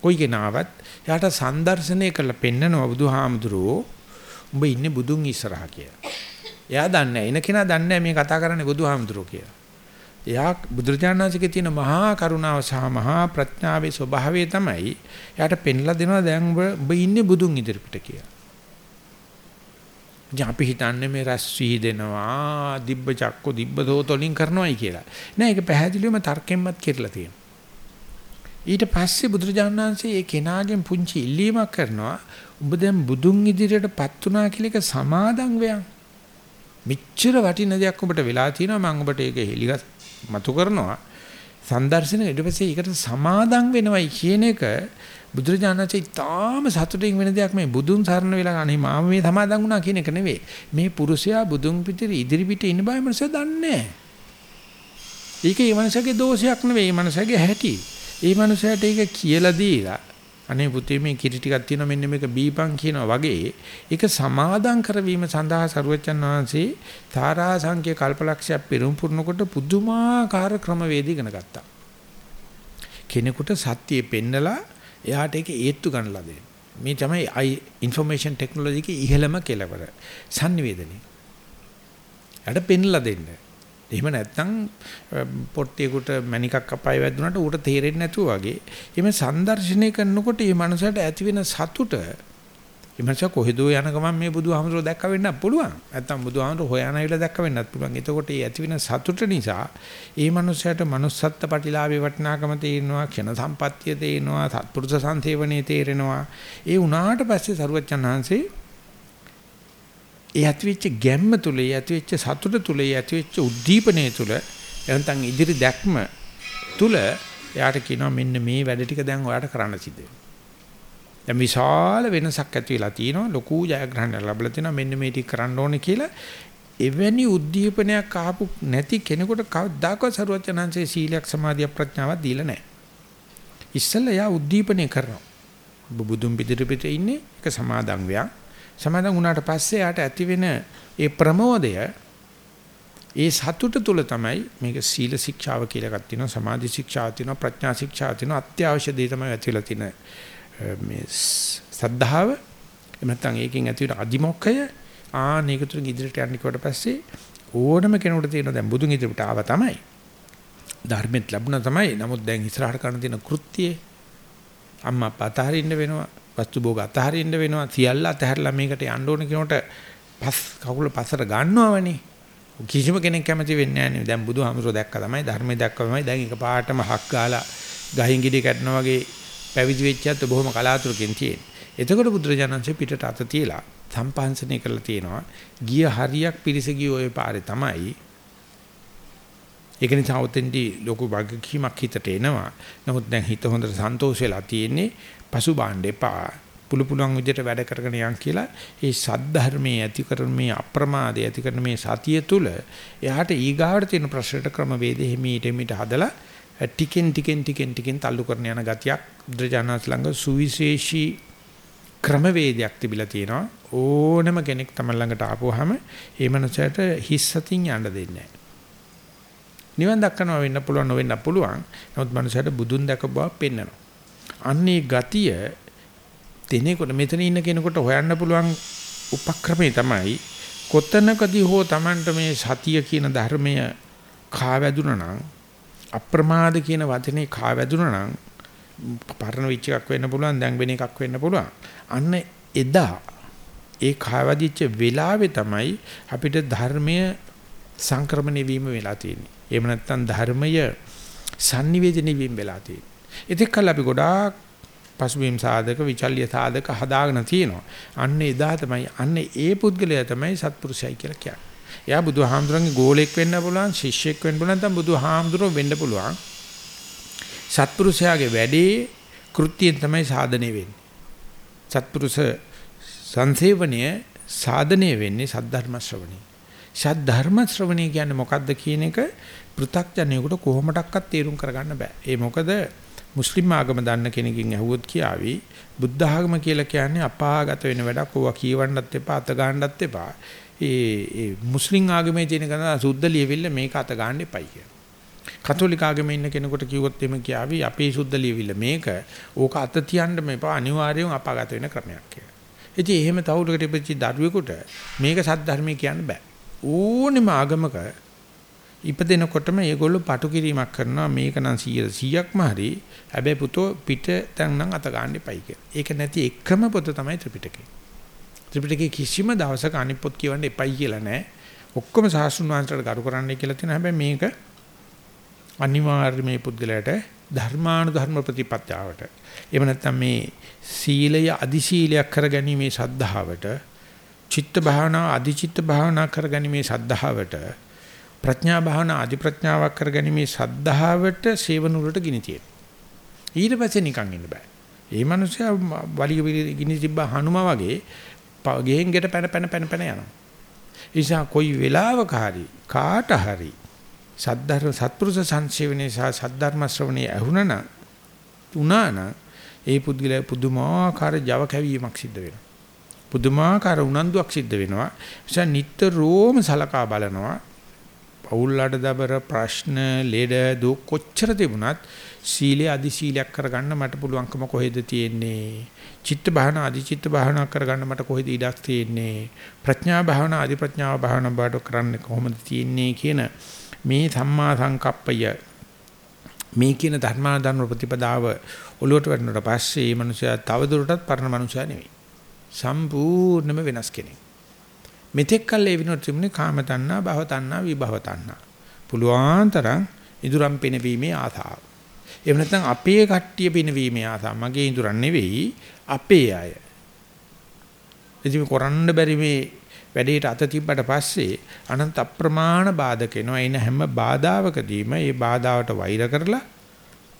කොයි කෙනාවත් යාට සම්දර්ශනය කරලා පෙන්නනවා බුදුහාමුදුරුවෝ උඹ ඉන්නේ බුදුන් ඉස්සරහා කියලා. එයා දන්නේ නැහැ. එන කෙනා දන්නේ නැහැ මේ කතා කරන්නේ බුදුහාමුදුරුවෝ කියලා. එයා බුදුරජාණන්සේගේ තියෙන මහා කරුණාව සහ මහා ප්‍රඥාවේ ස්වභාවය තමයි එයාට පෙන්ලා දෙනවා දැන් ඔබ ඉන්නේ බුදුන් ඉදිරිපිට කියලා. ඉතින් අපි හිතන්නේ මේ රස් වී දෙනවා දිබ්බ චක්ක දිබ්බ දෝතොලින් කරනවායි කියලා. නෑ ඒක පැහැදිලිවම තර්කෙන්වත් කියලා තියෙනවා. ඊට පස්සේ බුදුරජාණන් වහන්සේ ඒ කෙනාගෙන් පුංචි ඉල්ලීමක් කරනවා. ඔබ දැන් බුදුන් ඉදිරියටපත් වුණා කියලා එක සමාදන් වෙයන්. මෙච්චර වටින දෙයක් ඔබට වෙලා තියෙනවා මම ඔබට ඒක හෙලිගස් මතු කරනවා. සම්දර්ශන ඊට පස්සේ ඒකට සමාදම් වෙනවයි කියන එක බුදුරජාණන්සේ තාම සතුටින් වෙන දෙයක් මේ බුදුන් සරණ වෙලා අනේ මාම මේ සමාදම් වුණා කියන එක නෙවෙයි. මේ පුරුෂයා බුදුන් පිටිරි ඉදිරි පිට ඉන්න බය මනස දන්නේ ඒක ඒ මනසගේ දෝෂයක් නෙවෙයි. ඒ මනසගේ හැටි. ඒ මනසට ඒක කියලා දීලා අනේ පුතේ මේ කිරි ටිකක් තියෙනවා මෙන්න මේක බීපං කියනවා වගේ ඒක සමාදම් කරවීම සඳහා සරුවචන් වහන්සේ තාරා සංඛ්‍ය කල්පලක්ෂයක් පෙරම් පුරනකොට පුදුමාකාර ක්‍රමවේද ඉගෙන ගත්තා. කෙනෙකුට සත්‍යය පෙන්නලා එයාට ඒක ඒත්තු ගන්නලා දෙන්න. මේ තමයි අයි ইনফরমේෂන් ටෙක්නොලොජි කේ ඉහළම කෙලවර. sannivedane. යට පෙන්නලා දෙන්නේ. එහෙම නැත්නම් පොට්ටියකට මණිකක් අපාය වැදුනට ඌට තේරෙන්නේ නැතුව වගේ. එimhe සංදර්ශනය කරනකොට මේ මනුස්සයාට ඇති වෙන සතුට මේ මනුස්සයා කොහෙදෝ යන ගමන් මේ බුදුහාමුදුරුවෝ දැක්ක වෙන්නත් පුළුවන්. නැත්නම් බුදුහාමුදුරුවෝ හොයන ඇවිල්ලා දැක්ක වෙන්නත් පුළුවන්. එතකොට මේ ඇති වෙන සතුට නිසා මේ මනුස්සයාට manussත්ත්ව ප්‍රතිලාභේ වටිනාකම තේරෙනවා, ක්ෂණ සම්පත්තිය තේරෙනවා, සත්පුරුෂ සංසේවණේ තේරෙනවා. ඒ උනාට පස්සේ සරුවච්චන් වහන්සේ ඒ ඇතිවෙච්ච ගැම්ම තුල, ඒ ඇතිවෙච්ච සතුට තුල, ඒ ඇතිවෙච්ච උද්දීපනය තුල එනතන් ඉදිරි දැක්ම තුල එයාට කියනවා මෙන්න මේ වැඩ ටික දැන් ඔයාට කරන්න සිද්ධ වෙනවා. දැන් විශාල වෙනසක් ඇති වෙලා තියෙනවා. ලොකු ජයග්‍රහණයක් ලැබලා තියෙනවා. මෙන්න මේ ටික කරන්න ඕනේ කියලා එවැනි උද්දීපනයක් ආපු නැති කෙනෙකුට කවදාකවත් සරුවචනංශයේ සීලයක් සමාධිය ප්‍රඥාවක් දීලා නැහැ. ඉස්සෙල්ලා යා උද්දීපනය කරනවා. බුදුන් පිටිට පිට ඉන්නේ ඒක සමාදන් වෙනවා. සමාදන් වුණාට පස්සේ යාට ඇති වෙන ඒ ප්‍රමෝදය ඒ සතුට තුල තමයි මේක සීල ශික්ෂාව කියලා එකක් තියෙනවා සමාධි ශික්ෂාව තියෙනවා ප්‍රඥා ශික්ෂාව තියෙනවා අත්‍යවශ්‍ය දේ තමයි ඇතිලා තියෙන මේ සද්ධාව එහෙම නැත්නම් ඒකෙන් ඇති වෙන අදිමොක්කය ආන ඒක තුලින් ඉදිරියට යන්න කිව්වට පස්සේ ඕනම කෙනෙකුට තියෙනවා දැන් බුදුන් ඉදිරියට ආව තමයි. ධර්මෙත් ලැබුණා තමයි. නමුත් දැන් ඉස්සරහට කරන්න තියෙන කෘත්‍යය. අම්මා පතහරින්න වෙනවා. වස්තු භෝග අතහරින්න වෙනවා. සියල්ල අතහැරලා මේකට යන්න ඕන කෙනට පස් කකුල පස්සට ගන්නවවනේ කිසිම කෙනෙක් කැමති වෙන්නේ නැහැ නේ. දැන් බුදුහාමුදුරුවෝ දැක්ක තමයි ධර්මයේ දැක්ක තමයි. දැන් එක පාටම හක් ගාලා ගහින් ගිඩි කැටනා වගේ පැවිදි වෙච්චත් බොහොම කලාතුරකින් තියෙන්නේ. එතකොට බුදුරජාණන්සේ පිටට අත තියලා සම්පහන්සනය කරලා තියෙනවා. ගිය හරියක් පිරිස ගිය ওই පාරේ තමයි. ඒක නිසා උතෙන්දී ලොකු වගකීමක් හිතට එනවා. නමුත් දැන් හිත හොඳට සන්තෝෂ වෙලා තියෙන්නේ පසු බාණ්ඩ එපා. පුළු පුළුවන් විදිහට වැඩ කරගෙන යන් කියලා ඒ සද්ධර්මයේ ඇති කරන මේ අප්‍රමාදය ඇති කරන මේ සතිය තුල එයාට ඊගාවට තියෙන ප්‍රශ්නට ක්‍රම වේද හිමීට හිමීට හදලා ටිකෙන් ටිකෙන් ටිකෙන් ටිකෙන් තල්ලු කරන යන ගතියක් බුද්ධජනනාස් ළඟ සුවිශේෂී ක්‍රමවේදයක් තිබිලා තියෙනවා ඕනම කෙනෙක් තමයි ළඟට ආපුවාම ඒ මනසට හිස් සතින් යන්න දෙන්නේ නැහැ. නිවන් දක්කනවා වෙන්න පුළුවන් නොවෙන්න පුළුවන්. නමුත් මනුස්සයට බුදුන් දැක බව පෙන්වනවා. අන්නේ ගතිය දෙනේකොට මෙතන ඉන්න කෙනෙකුට හොයන්න පුළුවන් උපක්‍රමේ තමයි කොතනකදී හෝ Tamanට මේ සතිය කියන ධර්මය කා වැදුනා නම් අප්‍රමාද කියන වචනේ කා වැදුනා නම් පරණ විච් එකක් වෙන්න පුළුවන් දැන් වෙන එකක් වෙන්න පුළුවන්. අන්න එදා ඒ කා වැදිච්ච වෙලාවේ තමයි අපිට ධර්මය සංක්‍රමණය වීම වෙලා තියෙන්නේ. එහෙම නැත්නම් ධර්මය sannivedana වීම වෙලා තියෙන්නේ. ඉතින් කල් අපි ගොඩාක් පසුබිම් සාධක විචල්්‍ය සාධක හදාගෙන තියෙනවා. අන්න එදා තමයි අන්න ඒ පුද්ගලයා තමයි සත්පුරුෂයයි කියලා කියන්නේ. එයා බුදුහාමුදුරන්ගේ ගෝලෙක් වෙන්න පුළුවන්, ශිෂ්‍යෙක් වෙන්න පුළුවන්, නැත්නම් බුදුහාමුදුරුවෝ වෙන්න පුළුවන්. සත්පුරුෂයාගේ වැඩේ කෘත්‍යයෙන් තමයි සාධනය වෙන්නේ. සත්පුරුෂ සංසේවනය සාධනය වෙන්නේ සද්ධර්ම ශ්‍රවණේ. සද්ධර්ම ශ්‍රවණේ කියන්නේ මොකක්ද කියන එක පෘථග්ජනයෙකුට කොහොමඩක්වත් තේරුම් කරගන්න බෑ. ඒ මොකද මුස්ලිම් ආගම දන්න කෙනකින් ඇහුවොත් කියාවි බුද්ධ ආගම කියලා කියන්නේ අපාගත වෙන වැඩක් ඕවා කියවන්නත් එපා අත ගන්නත් එපා. ඒ ඒ මුස්ලිම් ආගමේ තියෙන කෙනා සුද්ධ ලියවිල්ල මේක අත ගන්න එපයි කියලා. කතෝලික ආගමේ ඉන්න කෙනෙකුට කිව්වොත් එimhe කියාවි අපේ සුද්ධ ලියවිල්ල මේක ඕක අත තියන්න මේපා අනිවාර්යයෙන් අපාගත වෙන ක්‍රමයක් කියලා. ඉතින් එහෙම තවුලකට ඉපදිච්ච දරුවෙකුට මේක සත්‍ය කියන්න බෑ. ඕනෙම ආගමක ඉපදෙනකොටම ඒගොල්ලෝ පටු කිරීමක් කරනවා මේක නම් 100%ක්ම හරි හැබැයි පුතෝ පිට තැන් නම් අත ගන්න එපයි කියලා. ඒක නැති එකම පොත තමයි ත්‍රිපිටකය. ත්‍රිපිටකේ කිසිම දවසක අනිත් පොත් කියවන්න එපයි කියලා නෑ. ඔක්කොම සාස්ෘණ වංශයට කරු කරන්නයි කියලා තියෙනවා. හැබැයි මේක අනිවාර්ය මේ පුද්ගලයාට ධර්මානුධර්ම ප්‍රතිපත්තියට. එහෙම නැත්නම් මේ සීලය අදි සීලයක් කරගැනීමේ සද්ධාවට චිත්ත භාවනා අදි චිත්ත භාවනා කරගැනීමේ සද්ධාවට ප්‍රඥා භාවනා අධි ප්‍රඥාවක් කරගැනීමේ සද්ධාවට සේවනුරට ගිනි තියෙන. ඊට පස්සේ නිකන් ඉන්න බෑ. ඒ මනුස්සයා වලිය ගිනි තිබ්බ හනුමා වගේ ගෙහෙන් ගෙට පැන පැන පැන පැන යනවා. නිසා කොයි වෙලාවක හරි කාට හරි සද්ධර්ම සත්පුරුෂ සංසේවනේ සහ සද්ධර්ම ශ්‍රවණේ ඇහුණා උනාන ඒ පුද්ගලයා පුදුමාකාර Java කැවීමක් සිද්ධ වෙනවා. පුදුමාකාර උනන්දුවක් සිද්ධ වෙනවා. නිසා නිට්ටරෝම සලකා බලනවා. පෞල්ලාට දබර ප්‍රශ්න ලෙඩ දුක් කොච්චර තිබුණත් සීලය අදි සීලයක් කරගන්න මට පුළුවන්කම කොහෙද තියෙන්නේ? චිත්ත භාවනා අදි චිත්ත භාවනා කරගන්න මට කොහෙද ඉඩක් තියෙන්නේ? ප්‍රඥා භාවනා අදි ප්‍රඥා භාවනා බාට කරන්න කොහොමද තියෙන්නේ කියන මේ සම්මා සංකප්පය මේ කියන ධර්මාධර්ම ප්‍රතිපදාව ඔලුවට වැටෙනට පස්සේ මේ මනුස්සයා තවදුරටත් පරණ මනුස්සයා නෙවෙයි. සම්පූර්ණයෙන්ම වෙනස් කෙනෙක්. මෙතෙක් කල් ඒ විනෝද තිබුණේ කාම තණ්හා, භව තණ්හා, විභව තණ්හා. පුළුවන් තරම් ඉදුරම් පිනවීමේ ආසාව. එහෙම නැත්නම් අපේ කට්ටිය පිනවීමේ ආසාව. මගේ ඉදුරන් නෙවෙයි අපේ අය. ඉතින් කරන්න බැරි මේ වැඩේට අත තිබ්බට පස්සේ අනන්ත අප්‍රමාණ බාධක එනවා. එන හැම බාධාවකදීම ඒ බාධාවට වෛර කරලා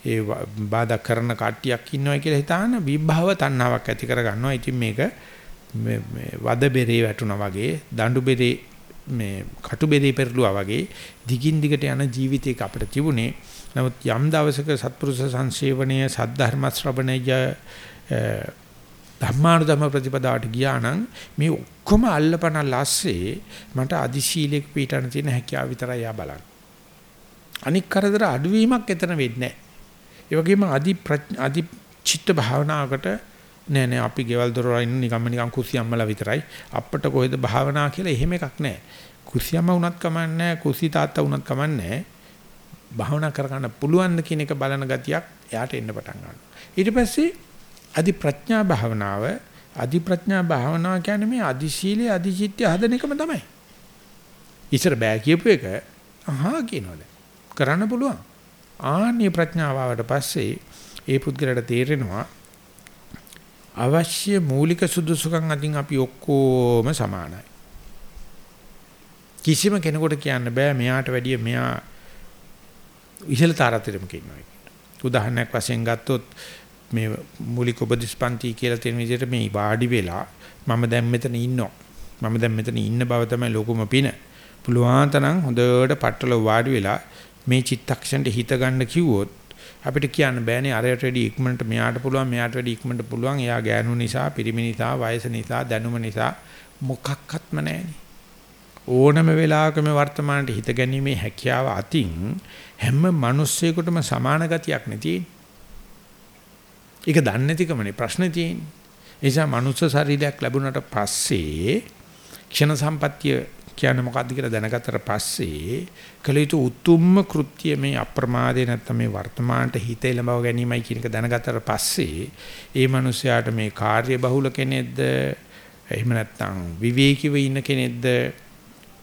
ඒ බාධා කරන කට්ටියක් ඉන්නවා කියලා හිතාන විභව තණ්හාවක් ඇති කර ගන්නවා. ඉතින් මේක මේ වද බෙරේ වැටුණා වගේ දඬු බෙරේ මේ කටු බෙරේ පෙරළුවා වගේ දිගින් දිගට යන ජීවිතයක අපිට තිබුණේ නමුත් යම් දවසක සත්පුරුෂ සංසේවනයේ සද්ධර්ම ශ්‍රවණය ධර්මානුධම ප්‍රතිපදාවට ගියා නම් මේ ඔක්කොම අල්ලපන ලස්සේ මට අදිශීලයක පිටන තියෙන හැකියාව විතරයි ආ බලන්න. අනික් කරදර අඩුවීමක් එතන වෙන්නේ නැහැ. ඒ වගේම අදි අදි චිත්ත භාවනාවකට නෑ නෑ අපි ගෙවල් දොරවල් ඉන්න නිකම්ම නිකම් කුසියම්මලා විතරයි. අපිට කොහෙද භාවනා කියලා එහෙම එකක් නෑ. කුසියම්ම වුණත් කමන්නේ කුසි තාත්තා වුණත් කමන්නේ භාවනා කරගන්න පුළුවන් කියන එක බලන ගතියක් එයාට එන්න පටන් ගන්නවා. ඊට පස්සේ අදි ප්‍රඥා භාවනාව අදි ප්‍රඥා භාවනාව කියන්නේ මේ අදි සීලයේ අදි චිත්තය හදන එකම තමයි. ඉතර බෑ කියපු එක අහා කියනවාද කරන්න පුළුවන්. ආන්නේ ප්‍රඥාව ආවට පස්සේ ඒ පුද්ගලයාට තේරෙනවා අවශ්‍ය මූලික සුදුසුකම් අතින් අපි ඔක්කොම සමානයි. කිසිම කෙනෙකුට කියන්න බෑ මෙයාට වැඩිය මෙයා ඉහළ තරතරෙමක ඉන්නවා කියලා. උදාහරණයක් වශයෙන් ගත්තොත් මේ මූලික උපදිස්පන්ති කියලා තියෙන විදිහට මේ වාඩි වෙලා මම දැන් මෙතන ඉන්නවා. මම දැන් මෙතන ඉන්න බව තමයි ලොකුම පින. පුළුවන් තරම් හොඳට පట్టල වාඩි වෙලා මේ චිත්තක්ෂණයට හිත ගන්න කිව්වොත් අපිට කියන්න බෑනේ අරයට වැඩි ඉක්මනට මෙයාට පුළුවන් මෙයාට වැඩි ඉක්මනට පුළුවන්. එයා ගෑනු නිසා පිරිමි නිසා වයස නිසා දැනුම නිසා මොකක්වත්ම නැහෙනේ ඕනම වෙලාවක මේ වර්තමානයේ හිත ගැනීමේ හැකියාව අතින් හැම මිනිස්සෙකුටම සමාන ගතියක් නැති ඒක දන්නේ නැතිකමනේ ප්‍රශ්නේ තියෙන්නේ. ඒ නිසා මනුස්ස ශරීරයක් ලැබුණට පස්සේ ක්ෂණ සම්පත්‍ය කියන්නේ මොකද්ද කියලා දැනගත්තට පස්සේ කළ යුතු උතුම්ම කෘත්‍ය මේ අප්‍රමාදේ නැත්නම් මේ වර්තමානට හිත එළඹව ගැනීමයි කියන එක දැනගත්තට පස්සේ ඒ මනුස්සයාට මේ කාර්ය බහුල කෙනෙක්ද එහෙම නැත්නම් විවේකීව ඉන්න කෙනෙක්ද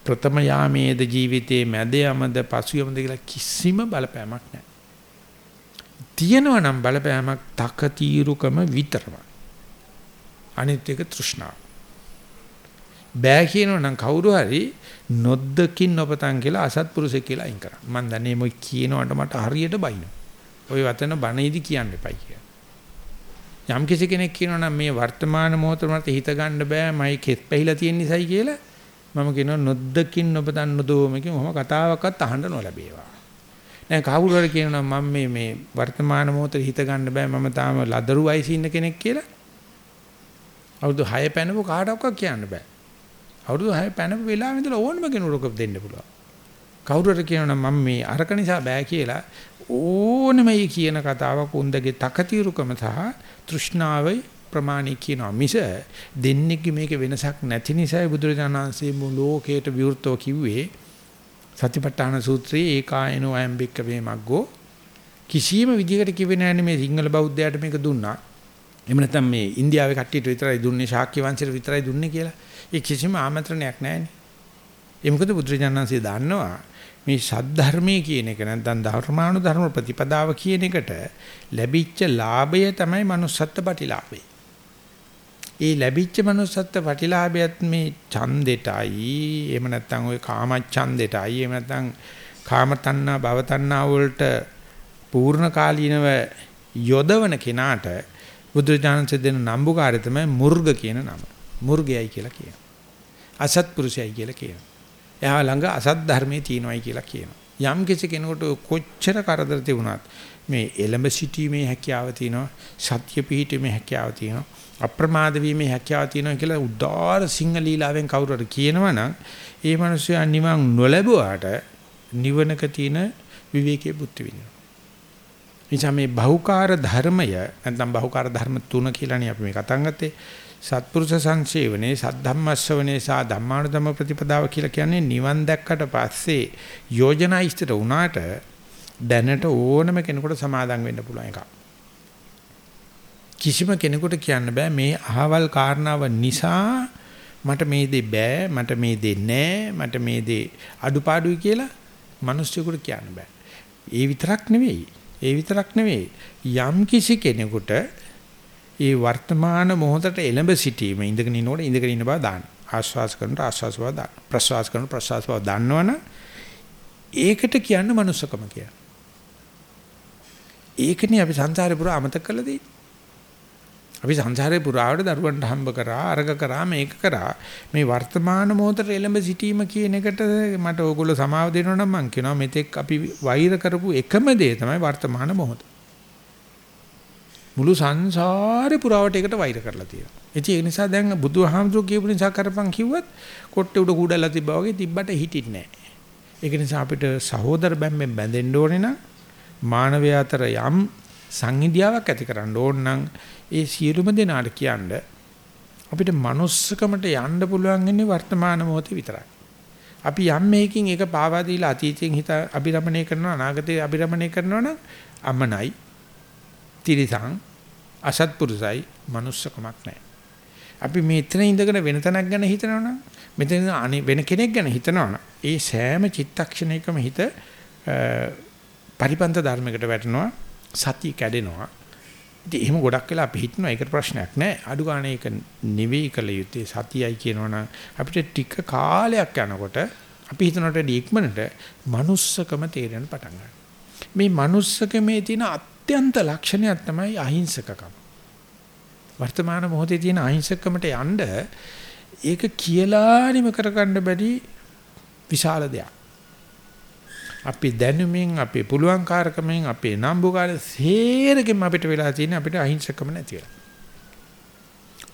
ප්‍රථම යාමේද ජීවිතයේ මැද යමද පසු යමද කියලා කිසිම බලපෑමක් නැහැ. තියෙනවා නම් බලපෑමක් තකතිරුකම විතරමයි. අනිත් එක තෘෂ්ණාව. බෑ කියනවා නම් කවුරු හරි නොද්දකින් නොපතන් කියලා අසත්පුරුෂය කියලා අයින් කරා. මම දන්නේ මොයි කියනවට මට හරියට බයිනවා. ওই වතන බණේදි කියන්න එපයි කියලා. යම් කිසි කෙනෙක් කියනවා නම් මේ වර්තමාන මොහොතේ මට හිත ගන්න බෑ මයි කෙස් පැහිලා තියෙන නිසායි කියලා මම කියනවා නොද්දකින් නොපතන් නොදෝමකින් ඔහම කතාවක්වත් අහන්න නොලැබේවා. දැන් කවුරු හරි කියනවා මම මේ මේ වර්තමාන මොහොතේ හිත ගන්න බෑ මම තාම ලදරු වයසේ ඉන්න කෙනෙක් කියලා අවුරුදු 6 පැනපු කාටවත් කියන්න බෑ. අවුරුදු 6 පැනපු වෙලාවෙ ඉඳලා ඕනම කෙනෙකුට දෙන්න පුළුවන්. කවුරු හරි කියනවා මම මේ අරක නිසා බෑ කියලා ඕනම මේ කියන කතාවක් උන්දගේ තකතිරුකම සහ තෘෂ්ණාවයි ප්‍රමාණී කියනවා මිස දෙන්නේ මේක වෙනසක් නැති නිසායි බුදුරජාණන් වහන්සේ මුළු ලෝකයට විවෘතව කිව්වේ සතිපට්ඨාන සූත්‍රයේ ඒකායනෝ අයම්බික්ක වේමග්ගෝ කිසියම් විදිහකට කිව්වේ නැහැ මේ සිංහල බෞද්ධයාට මේක දුන්නා එහෙම නැත්නම් මේ ඉන්දියාවේ කට්ටියට විතරයි දුන්නේ ශාක්‍ය වංශයට විතරයි දුන්නේ කියලා. ඒ කිසිම ආමන්ත්‍රණයක් නැහැනේ. ඒ මොකද බුදුරජාණන්සේ දන්නවා මේ සද්ධර්මයේ කියන එක නැත්නම් ධර්මානු ධර්ම ප්‍රතිපදාව කියන එකට ලැබිච්ච ලාභය තමයි manussත්ත්ව ප්‍රතිලාභය. ඒ ලැබිච්ච manussත්ත්ව ප්‍රතිලාභයත් මේ ඡන්දෙටයි එහෙම නැත්නම් ওই කාම ඡන්දෙටයි එහෙම නැත්නම් කාම තණ්හා භව තණ්හා වලට පූර්ණ කාලීනව යොදවන කෙනාට බුදුරජාණන්සේ දෙන නම්බුකාරය තමයි මුර්ග කියන නම. මුර්ගයයි කියලා කියනවා. අසත්පුරුෂයයි කියලා කියනවා. එයා ළඟ අසත් ධර්මයේ තියෙනවයි කියලා කියනවා. යම් කිසි කෙනෙකුට කොච්චර කරදර තිබුණත් මේ එලඹ සිටීමේ හැකියාව තියෙනවා සත්‍ය පිහිටීමේ හැකියාව තියෙනවා අප්‍රමාද වීමේ හැකියාව තියෙනවා කියලා උදාාර සිංහලීලාවෙන් කවුරු හරි කියනවනම් ඒ මිනිස්සයා නිවන් නොලැබුවාට නිවනක තියෙන විවේකයේ බුද්ධ විඳිනවා නිසා මේ බහුකාර්ය ධර්මය නැත්නම් බහුකාර්ය ධර්ම තුන කියලානේ අපි මේ කතා කරත්තේ සත්පුරුෂ සංසේවනේ සද්ධම්මස්සවනේ සා ධම්මානුධම්ම ප්‍රතිපදාව කියලා කියන්නේ නිවන් දැක්කට පස්සේ යෝජනා ඉස්තර වුණාට දැනට ඕනම කෙනෙකුට සමාදම් වෙන්න පුළුවන් එකක්. කිසිම කෙනෙකුට කියන්න බෑ මේ අහවල් කාරණාව නිසා මට මේ දේ බෑ මට මේ දේ නෑ මට මේ දේ අඩුපාඩුයි කියලා මිනිස්සුන්ට කියන්න බෑ. ඒ විතරක් නෙවෙයි ඒ විතරක් නෙවෙයි යම් කිසි කෙනෙකුට ඒ වර්තමාන මොහොතට එළඹ සිටීම ඉඳගෙන ඉන්නකොට ඉඳගෙන ඉන්න බව දාන්න. ආශ්වාස කරනට ආශ්වාස බව දාන්න. ප්‍රශ්වාස කරනට ප්‍රශ්වාස බව දන්නවනම් ඒකට කියන්න මනුස්සකම කියලා. ඒකනේ අපි සංසාරේ පුරා අමතක කළා දෙන්නේ. අපි සංසාරේ පුරාවට දරුවන්ට හම්බ කරා අරග කරා මේක කරා මේ වර්තමාන මොහොතේ එළඹ සිටීම කියන එකට මට ඕගොල්ලෝ සමාව දෙනවා නම් මම කියනවා මෙතෙක් අපි වෛර කරපු එකම දේ තමයි වර්තමාන මොහොත. මුළු සංසාරේ පුරාවට ඒකට වෛර කරලා තියෙනවා. ඉතින් ඒ නිසා දැන් බුදුහාමුදුරුවෝ කියපු නිසා කරපන් කිව්වත් කොට්ටේ උඩ කුඩලා තිබ්බා වගේ තිබ්බට හිටින්නේ නැහැ. ඒක නිසා අපිට සහෝදර බැම්මෙන් බැඳෙන්න ඕනේ නම් මානවය අතර යම් සංහිඳියාවක් ඇති කරන්න ඕන නම් ඒ සියලුම දෙනාට කියන්න අපිට manussකමට යන්න පුළුවන් ඉන්නේ වර්තමාන මොහොතේ විතරයි. අපි යම් මේකින් ඒක පාවා දීලා අතීතයෙන් හිත අභිරමණය කරනවා අනාගතේ අභිරමණය කරනවා නම් අමනයි තිරිසං අසත්පුරුසයි manussකමක් නැහැ. අපි මෙතන ඉඳගෙන වෙන තැනක් ගැන හිතනවනම් මෙතන වෙන කෙනෙක් ගැන හිතනවනම් ඒ සෑම චිත්තක්ෂණයකම හිත පරිපන්ත ධර්මයකට වැටෙනවා සතිය කැඩෙනවා ඉතින් එහෙම ගොඩක් වෙලා අපි හිතනවා ඒකට ප්‍රශ්නයක් නැහැ. අඩු ගානේ ඒක නෙවෙයි කළ යුත්තේ සතියයි කියනවනම් අපිට ටික කාලයක් යනකොට අපි හිතනට ඉක්මනට manussකම තේරෙන පටන් ගන්නවා. මේ manussකමේ තියෙන අත්‍යන්ත ලක්ෂණයක් තමයි අහිංසකකම. වර්තමාන මොහොතේ තියෙන අහිංසකකමට යන්න ඒක කියලානිම කරගන්න බැරි විශාල දෙයක්. අපි දැනුමින් අපේ පුළුවන්කාරකමෙන් අපේ නම්බුකාර සේරගෙම අපිට වෙලා තියෙන අපිට අහිංසකම නැති වෙලා.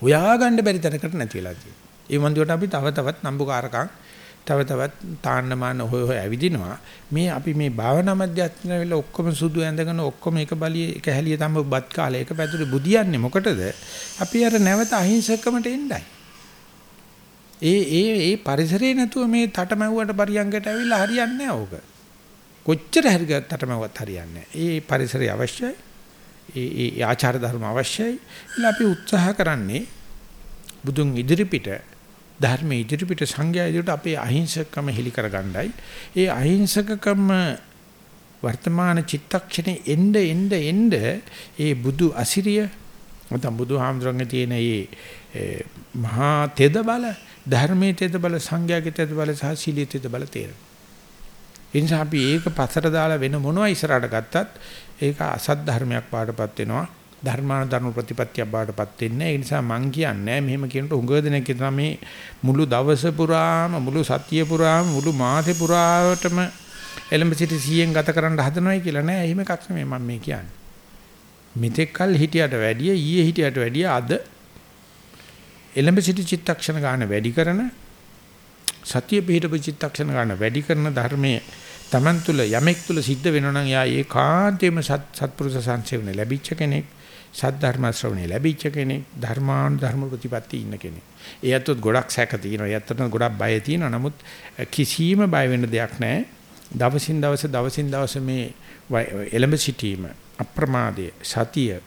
හොයාගන්න බැරි තැනකට නැති වෙලා තියෙනවා. ඒ වන්දියට අපි තව තවත් නම්බුකාරකම් තව තවත් තාන්නමාන හොය හොය ඇවිදිනවා. මේ අපි මේ භාවනා මධ්‍යස්ථාන වෙලා ඔක්කොම සුදු ඇඳගෙන ඔක්කොම එක බලිය එක හැලිය තම බත් කාලේ එක පැතුලේ බුදියන්නේ මොකටද? අපි අර නැවත අහිංසකකමට එන්නයි. ඒ ඒ ඒ පරිසරේ නැතුව මේ තටමැව්වට පරියංගට ඇවිල්ලා හරියන්නේ නැහැ ඕක. කොච්චර හරි තටමැව්වත් හරියන්නේ නැහැ. ඒ පරිසරය අවශ්‍යයි. ඒ ඒ ආචාර ධර්ම අවශ්‍යයි. ඉතින් අපි උත්සාහ කරන්නේ බුදුන් ඉදිරිපිට ධර්මයේ ඉදිරිපිට සංඝයා ඉදිරියට අපේ අහිංසකකම හෙලි කරගන්නයි. ඒ අහිංසකකම වර්තමාන චිත්තක්ෂණේ එnde එnde එnde ඒ බුදු අසිරිය නැත්නම් බුදුහාමුදුරන්ගේ තියෙන මේ මහා තෙද බල ධර්මයේ තෙද බල සංඝයාගේ තෙද බල සහ සීලයේ තෙද බල තේරෙනවා. ඒ නිසා අපි ඒක පසට දාලා වෙන මොනවා ඉස්සරහට ගත්තත් ඒක අසත් ධර්මයක් පාඩපත් වෙනවා. ධර්මාන ධර්ම ප්‍රතිපත්තියක් බාටපත් වෙන්නේ. ඒ නිසා මං කියන්නේ මෙහෙම කියනකොට උඟ දෙනෙක් කියන මේ මුළු දවස පුරාම මුළු සතිය පුරාම මුළු මාසේ පුරාවටම එලඹ සිටි 100න් ගත කරන්න හදනවයි කියලා නෑ. එහෙම එකක් නෙමෙයි මම මේ කියන්නේ. මෙතෙක් කල් හිටියට වැඩිය ඊයේ හිටියට වැඩිය අද එලඹ සිටි චිත්තක්ෂණ ගන්න වැඩි කරන සතිය පිහිටපු චිත්තක්ෂණ ගන්න වැඩි කරන ධර්මයේ Taman තුල යමෙක් තුල සිද්ධ වෙනවා නම් යා ඒකාන්තයෙන්ම සත්පුරුෂ සංසේවන ලැබිච්ච කෙනෙක් සද්ධර්ම ශ්‍රවණේ ලැබිච්ච කෙනෙක් ධර්මාන් ධර්ම ප්‍රතිපatti ඉන්න කෙනෙක්. ඒ අතත් ගොඩක් සැක තියෙනවා. ඒ අතට ගොඩක් බය තියෙනවා. නමුත් කිසිම බය වෙන්න දෙයක් නැහැ. දවසින් දවස දවසින් දවස මේ එළඹ සිටීම අප්‍රමාදයේ සතිය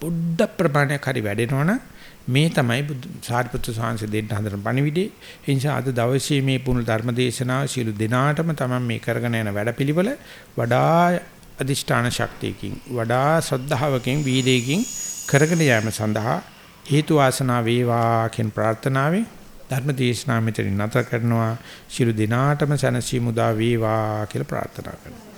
බුද්ධ ප්‍රමාණයක් හරි වැඩෙනවනම් මේ තමයි සාරිපුත්‍ර සාංශ දෙන්න හදන පණිවිඩේ. ඒ නිසා අද දවසේ මේ පුණු ධර්ම දේශනාව සියලු දිනාටම තමයි මේ කරගෙන යන වැඩපිළිවෙල වඩා අදිෂ්ඨාන ශක්තියකින් වඩා ශ්‍රද්ධාවකින් වීදයකින් කරගෙන යාම සඳහා හේතු වාසනා වේවා කියන ප්‍රාර්ථනාවෙන් ධර්ම දේශනාව මෙතන නැත කරනවා ශිරු දිනාටම සනසි මුදා වේවා කියලා ප්‍රාර්ථනා කරනවා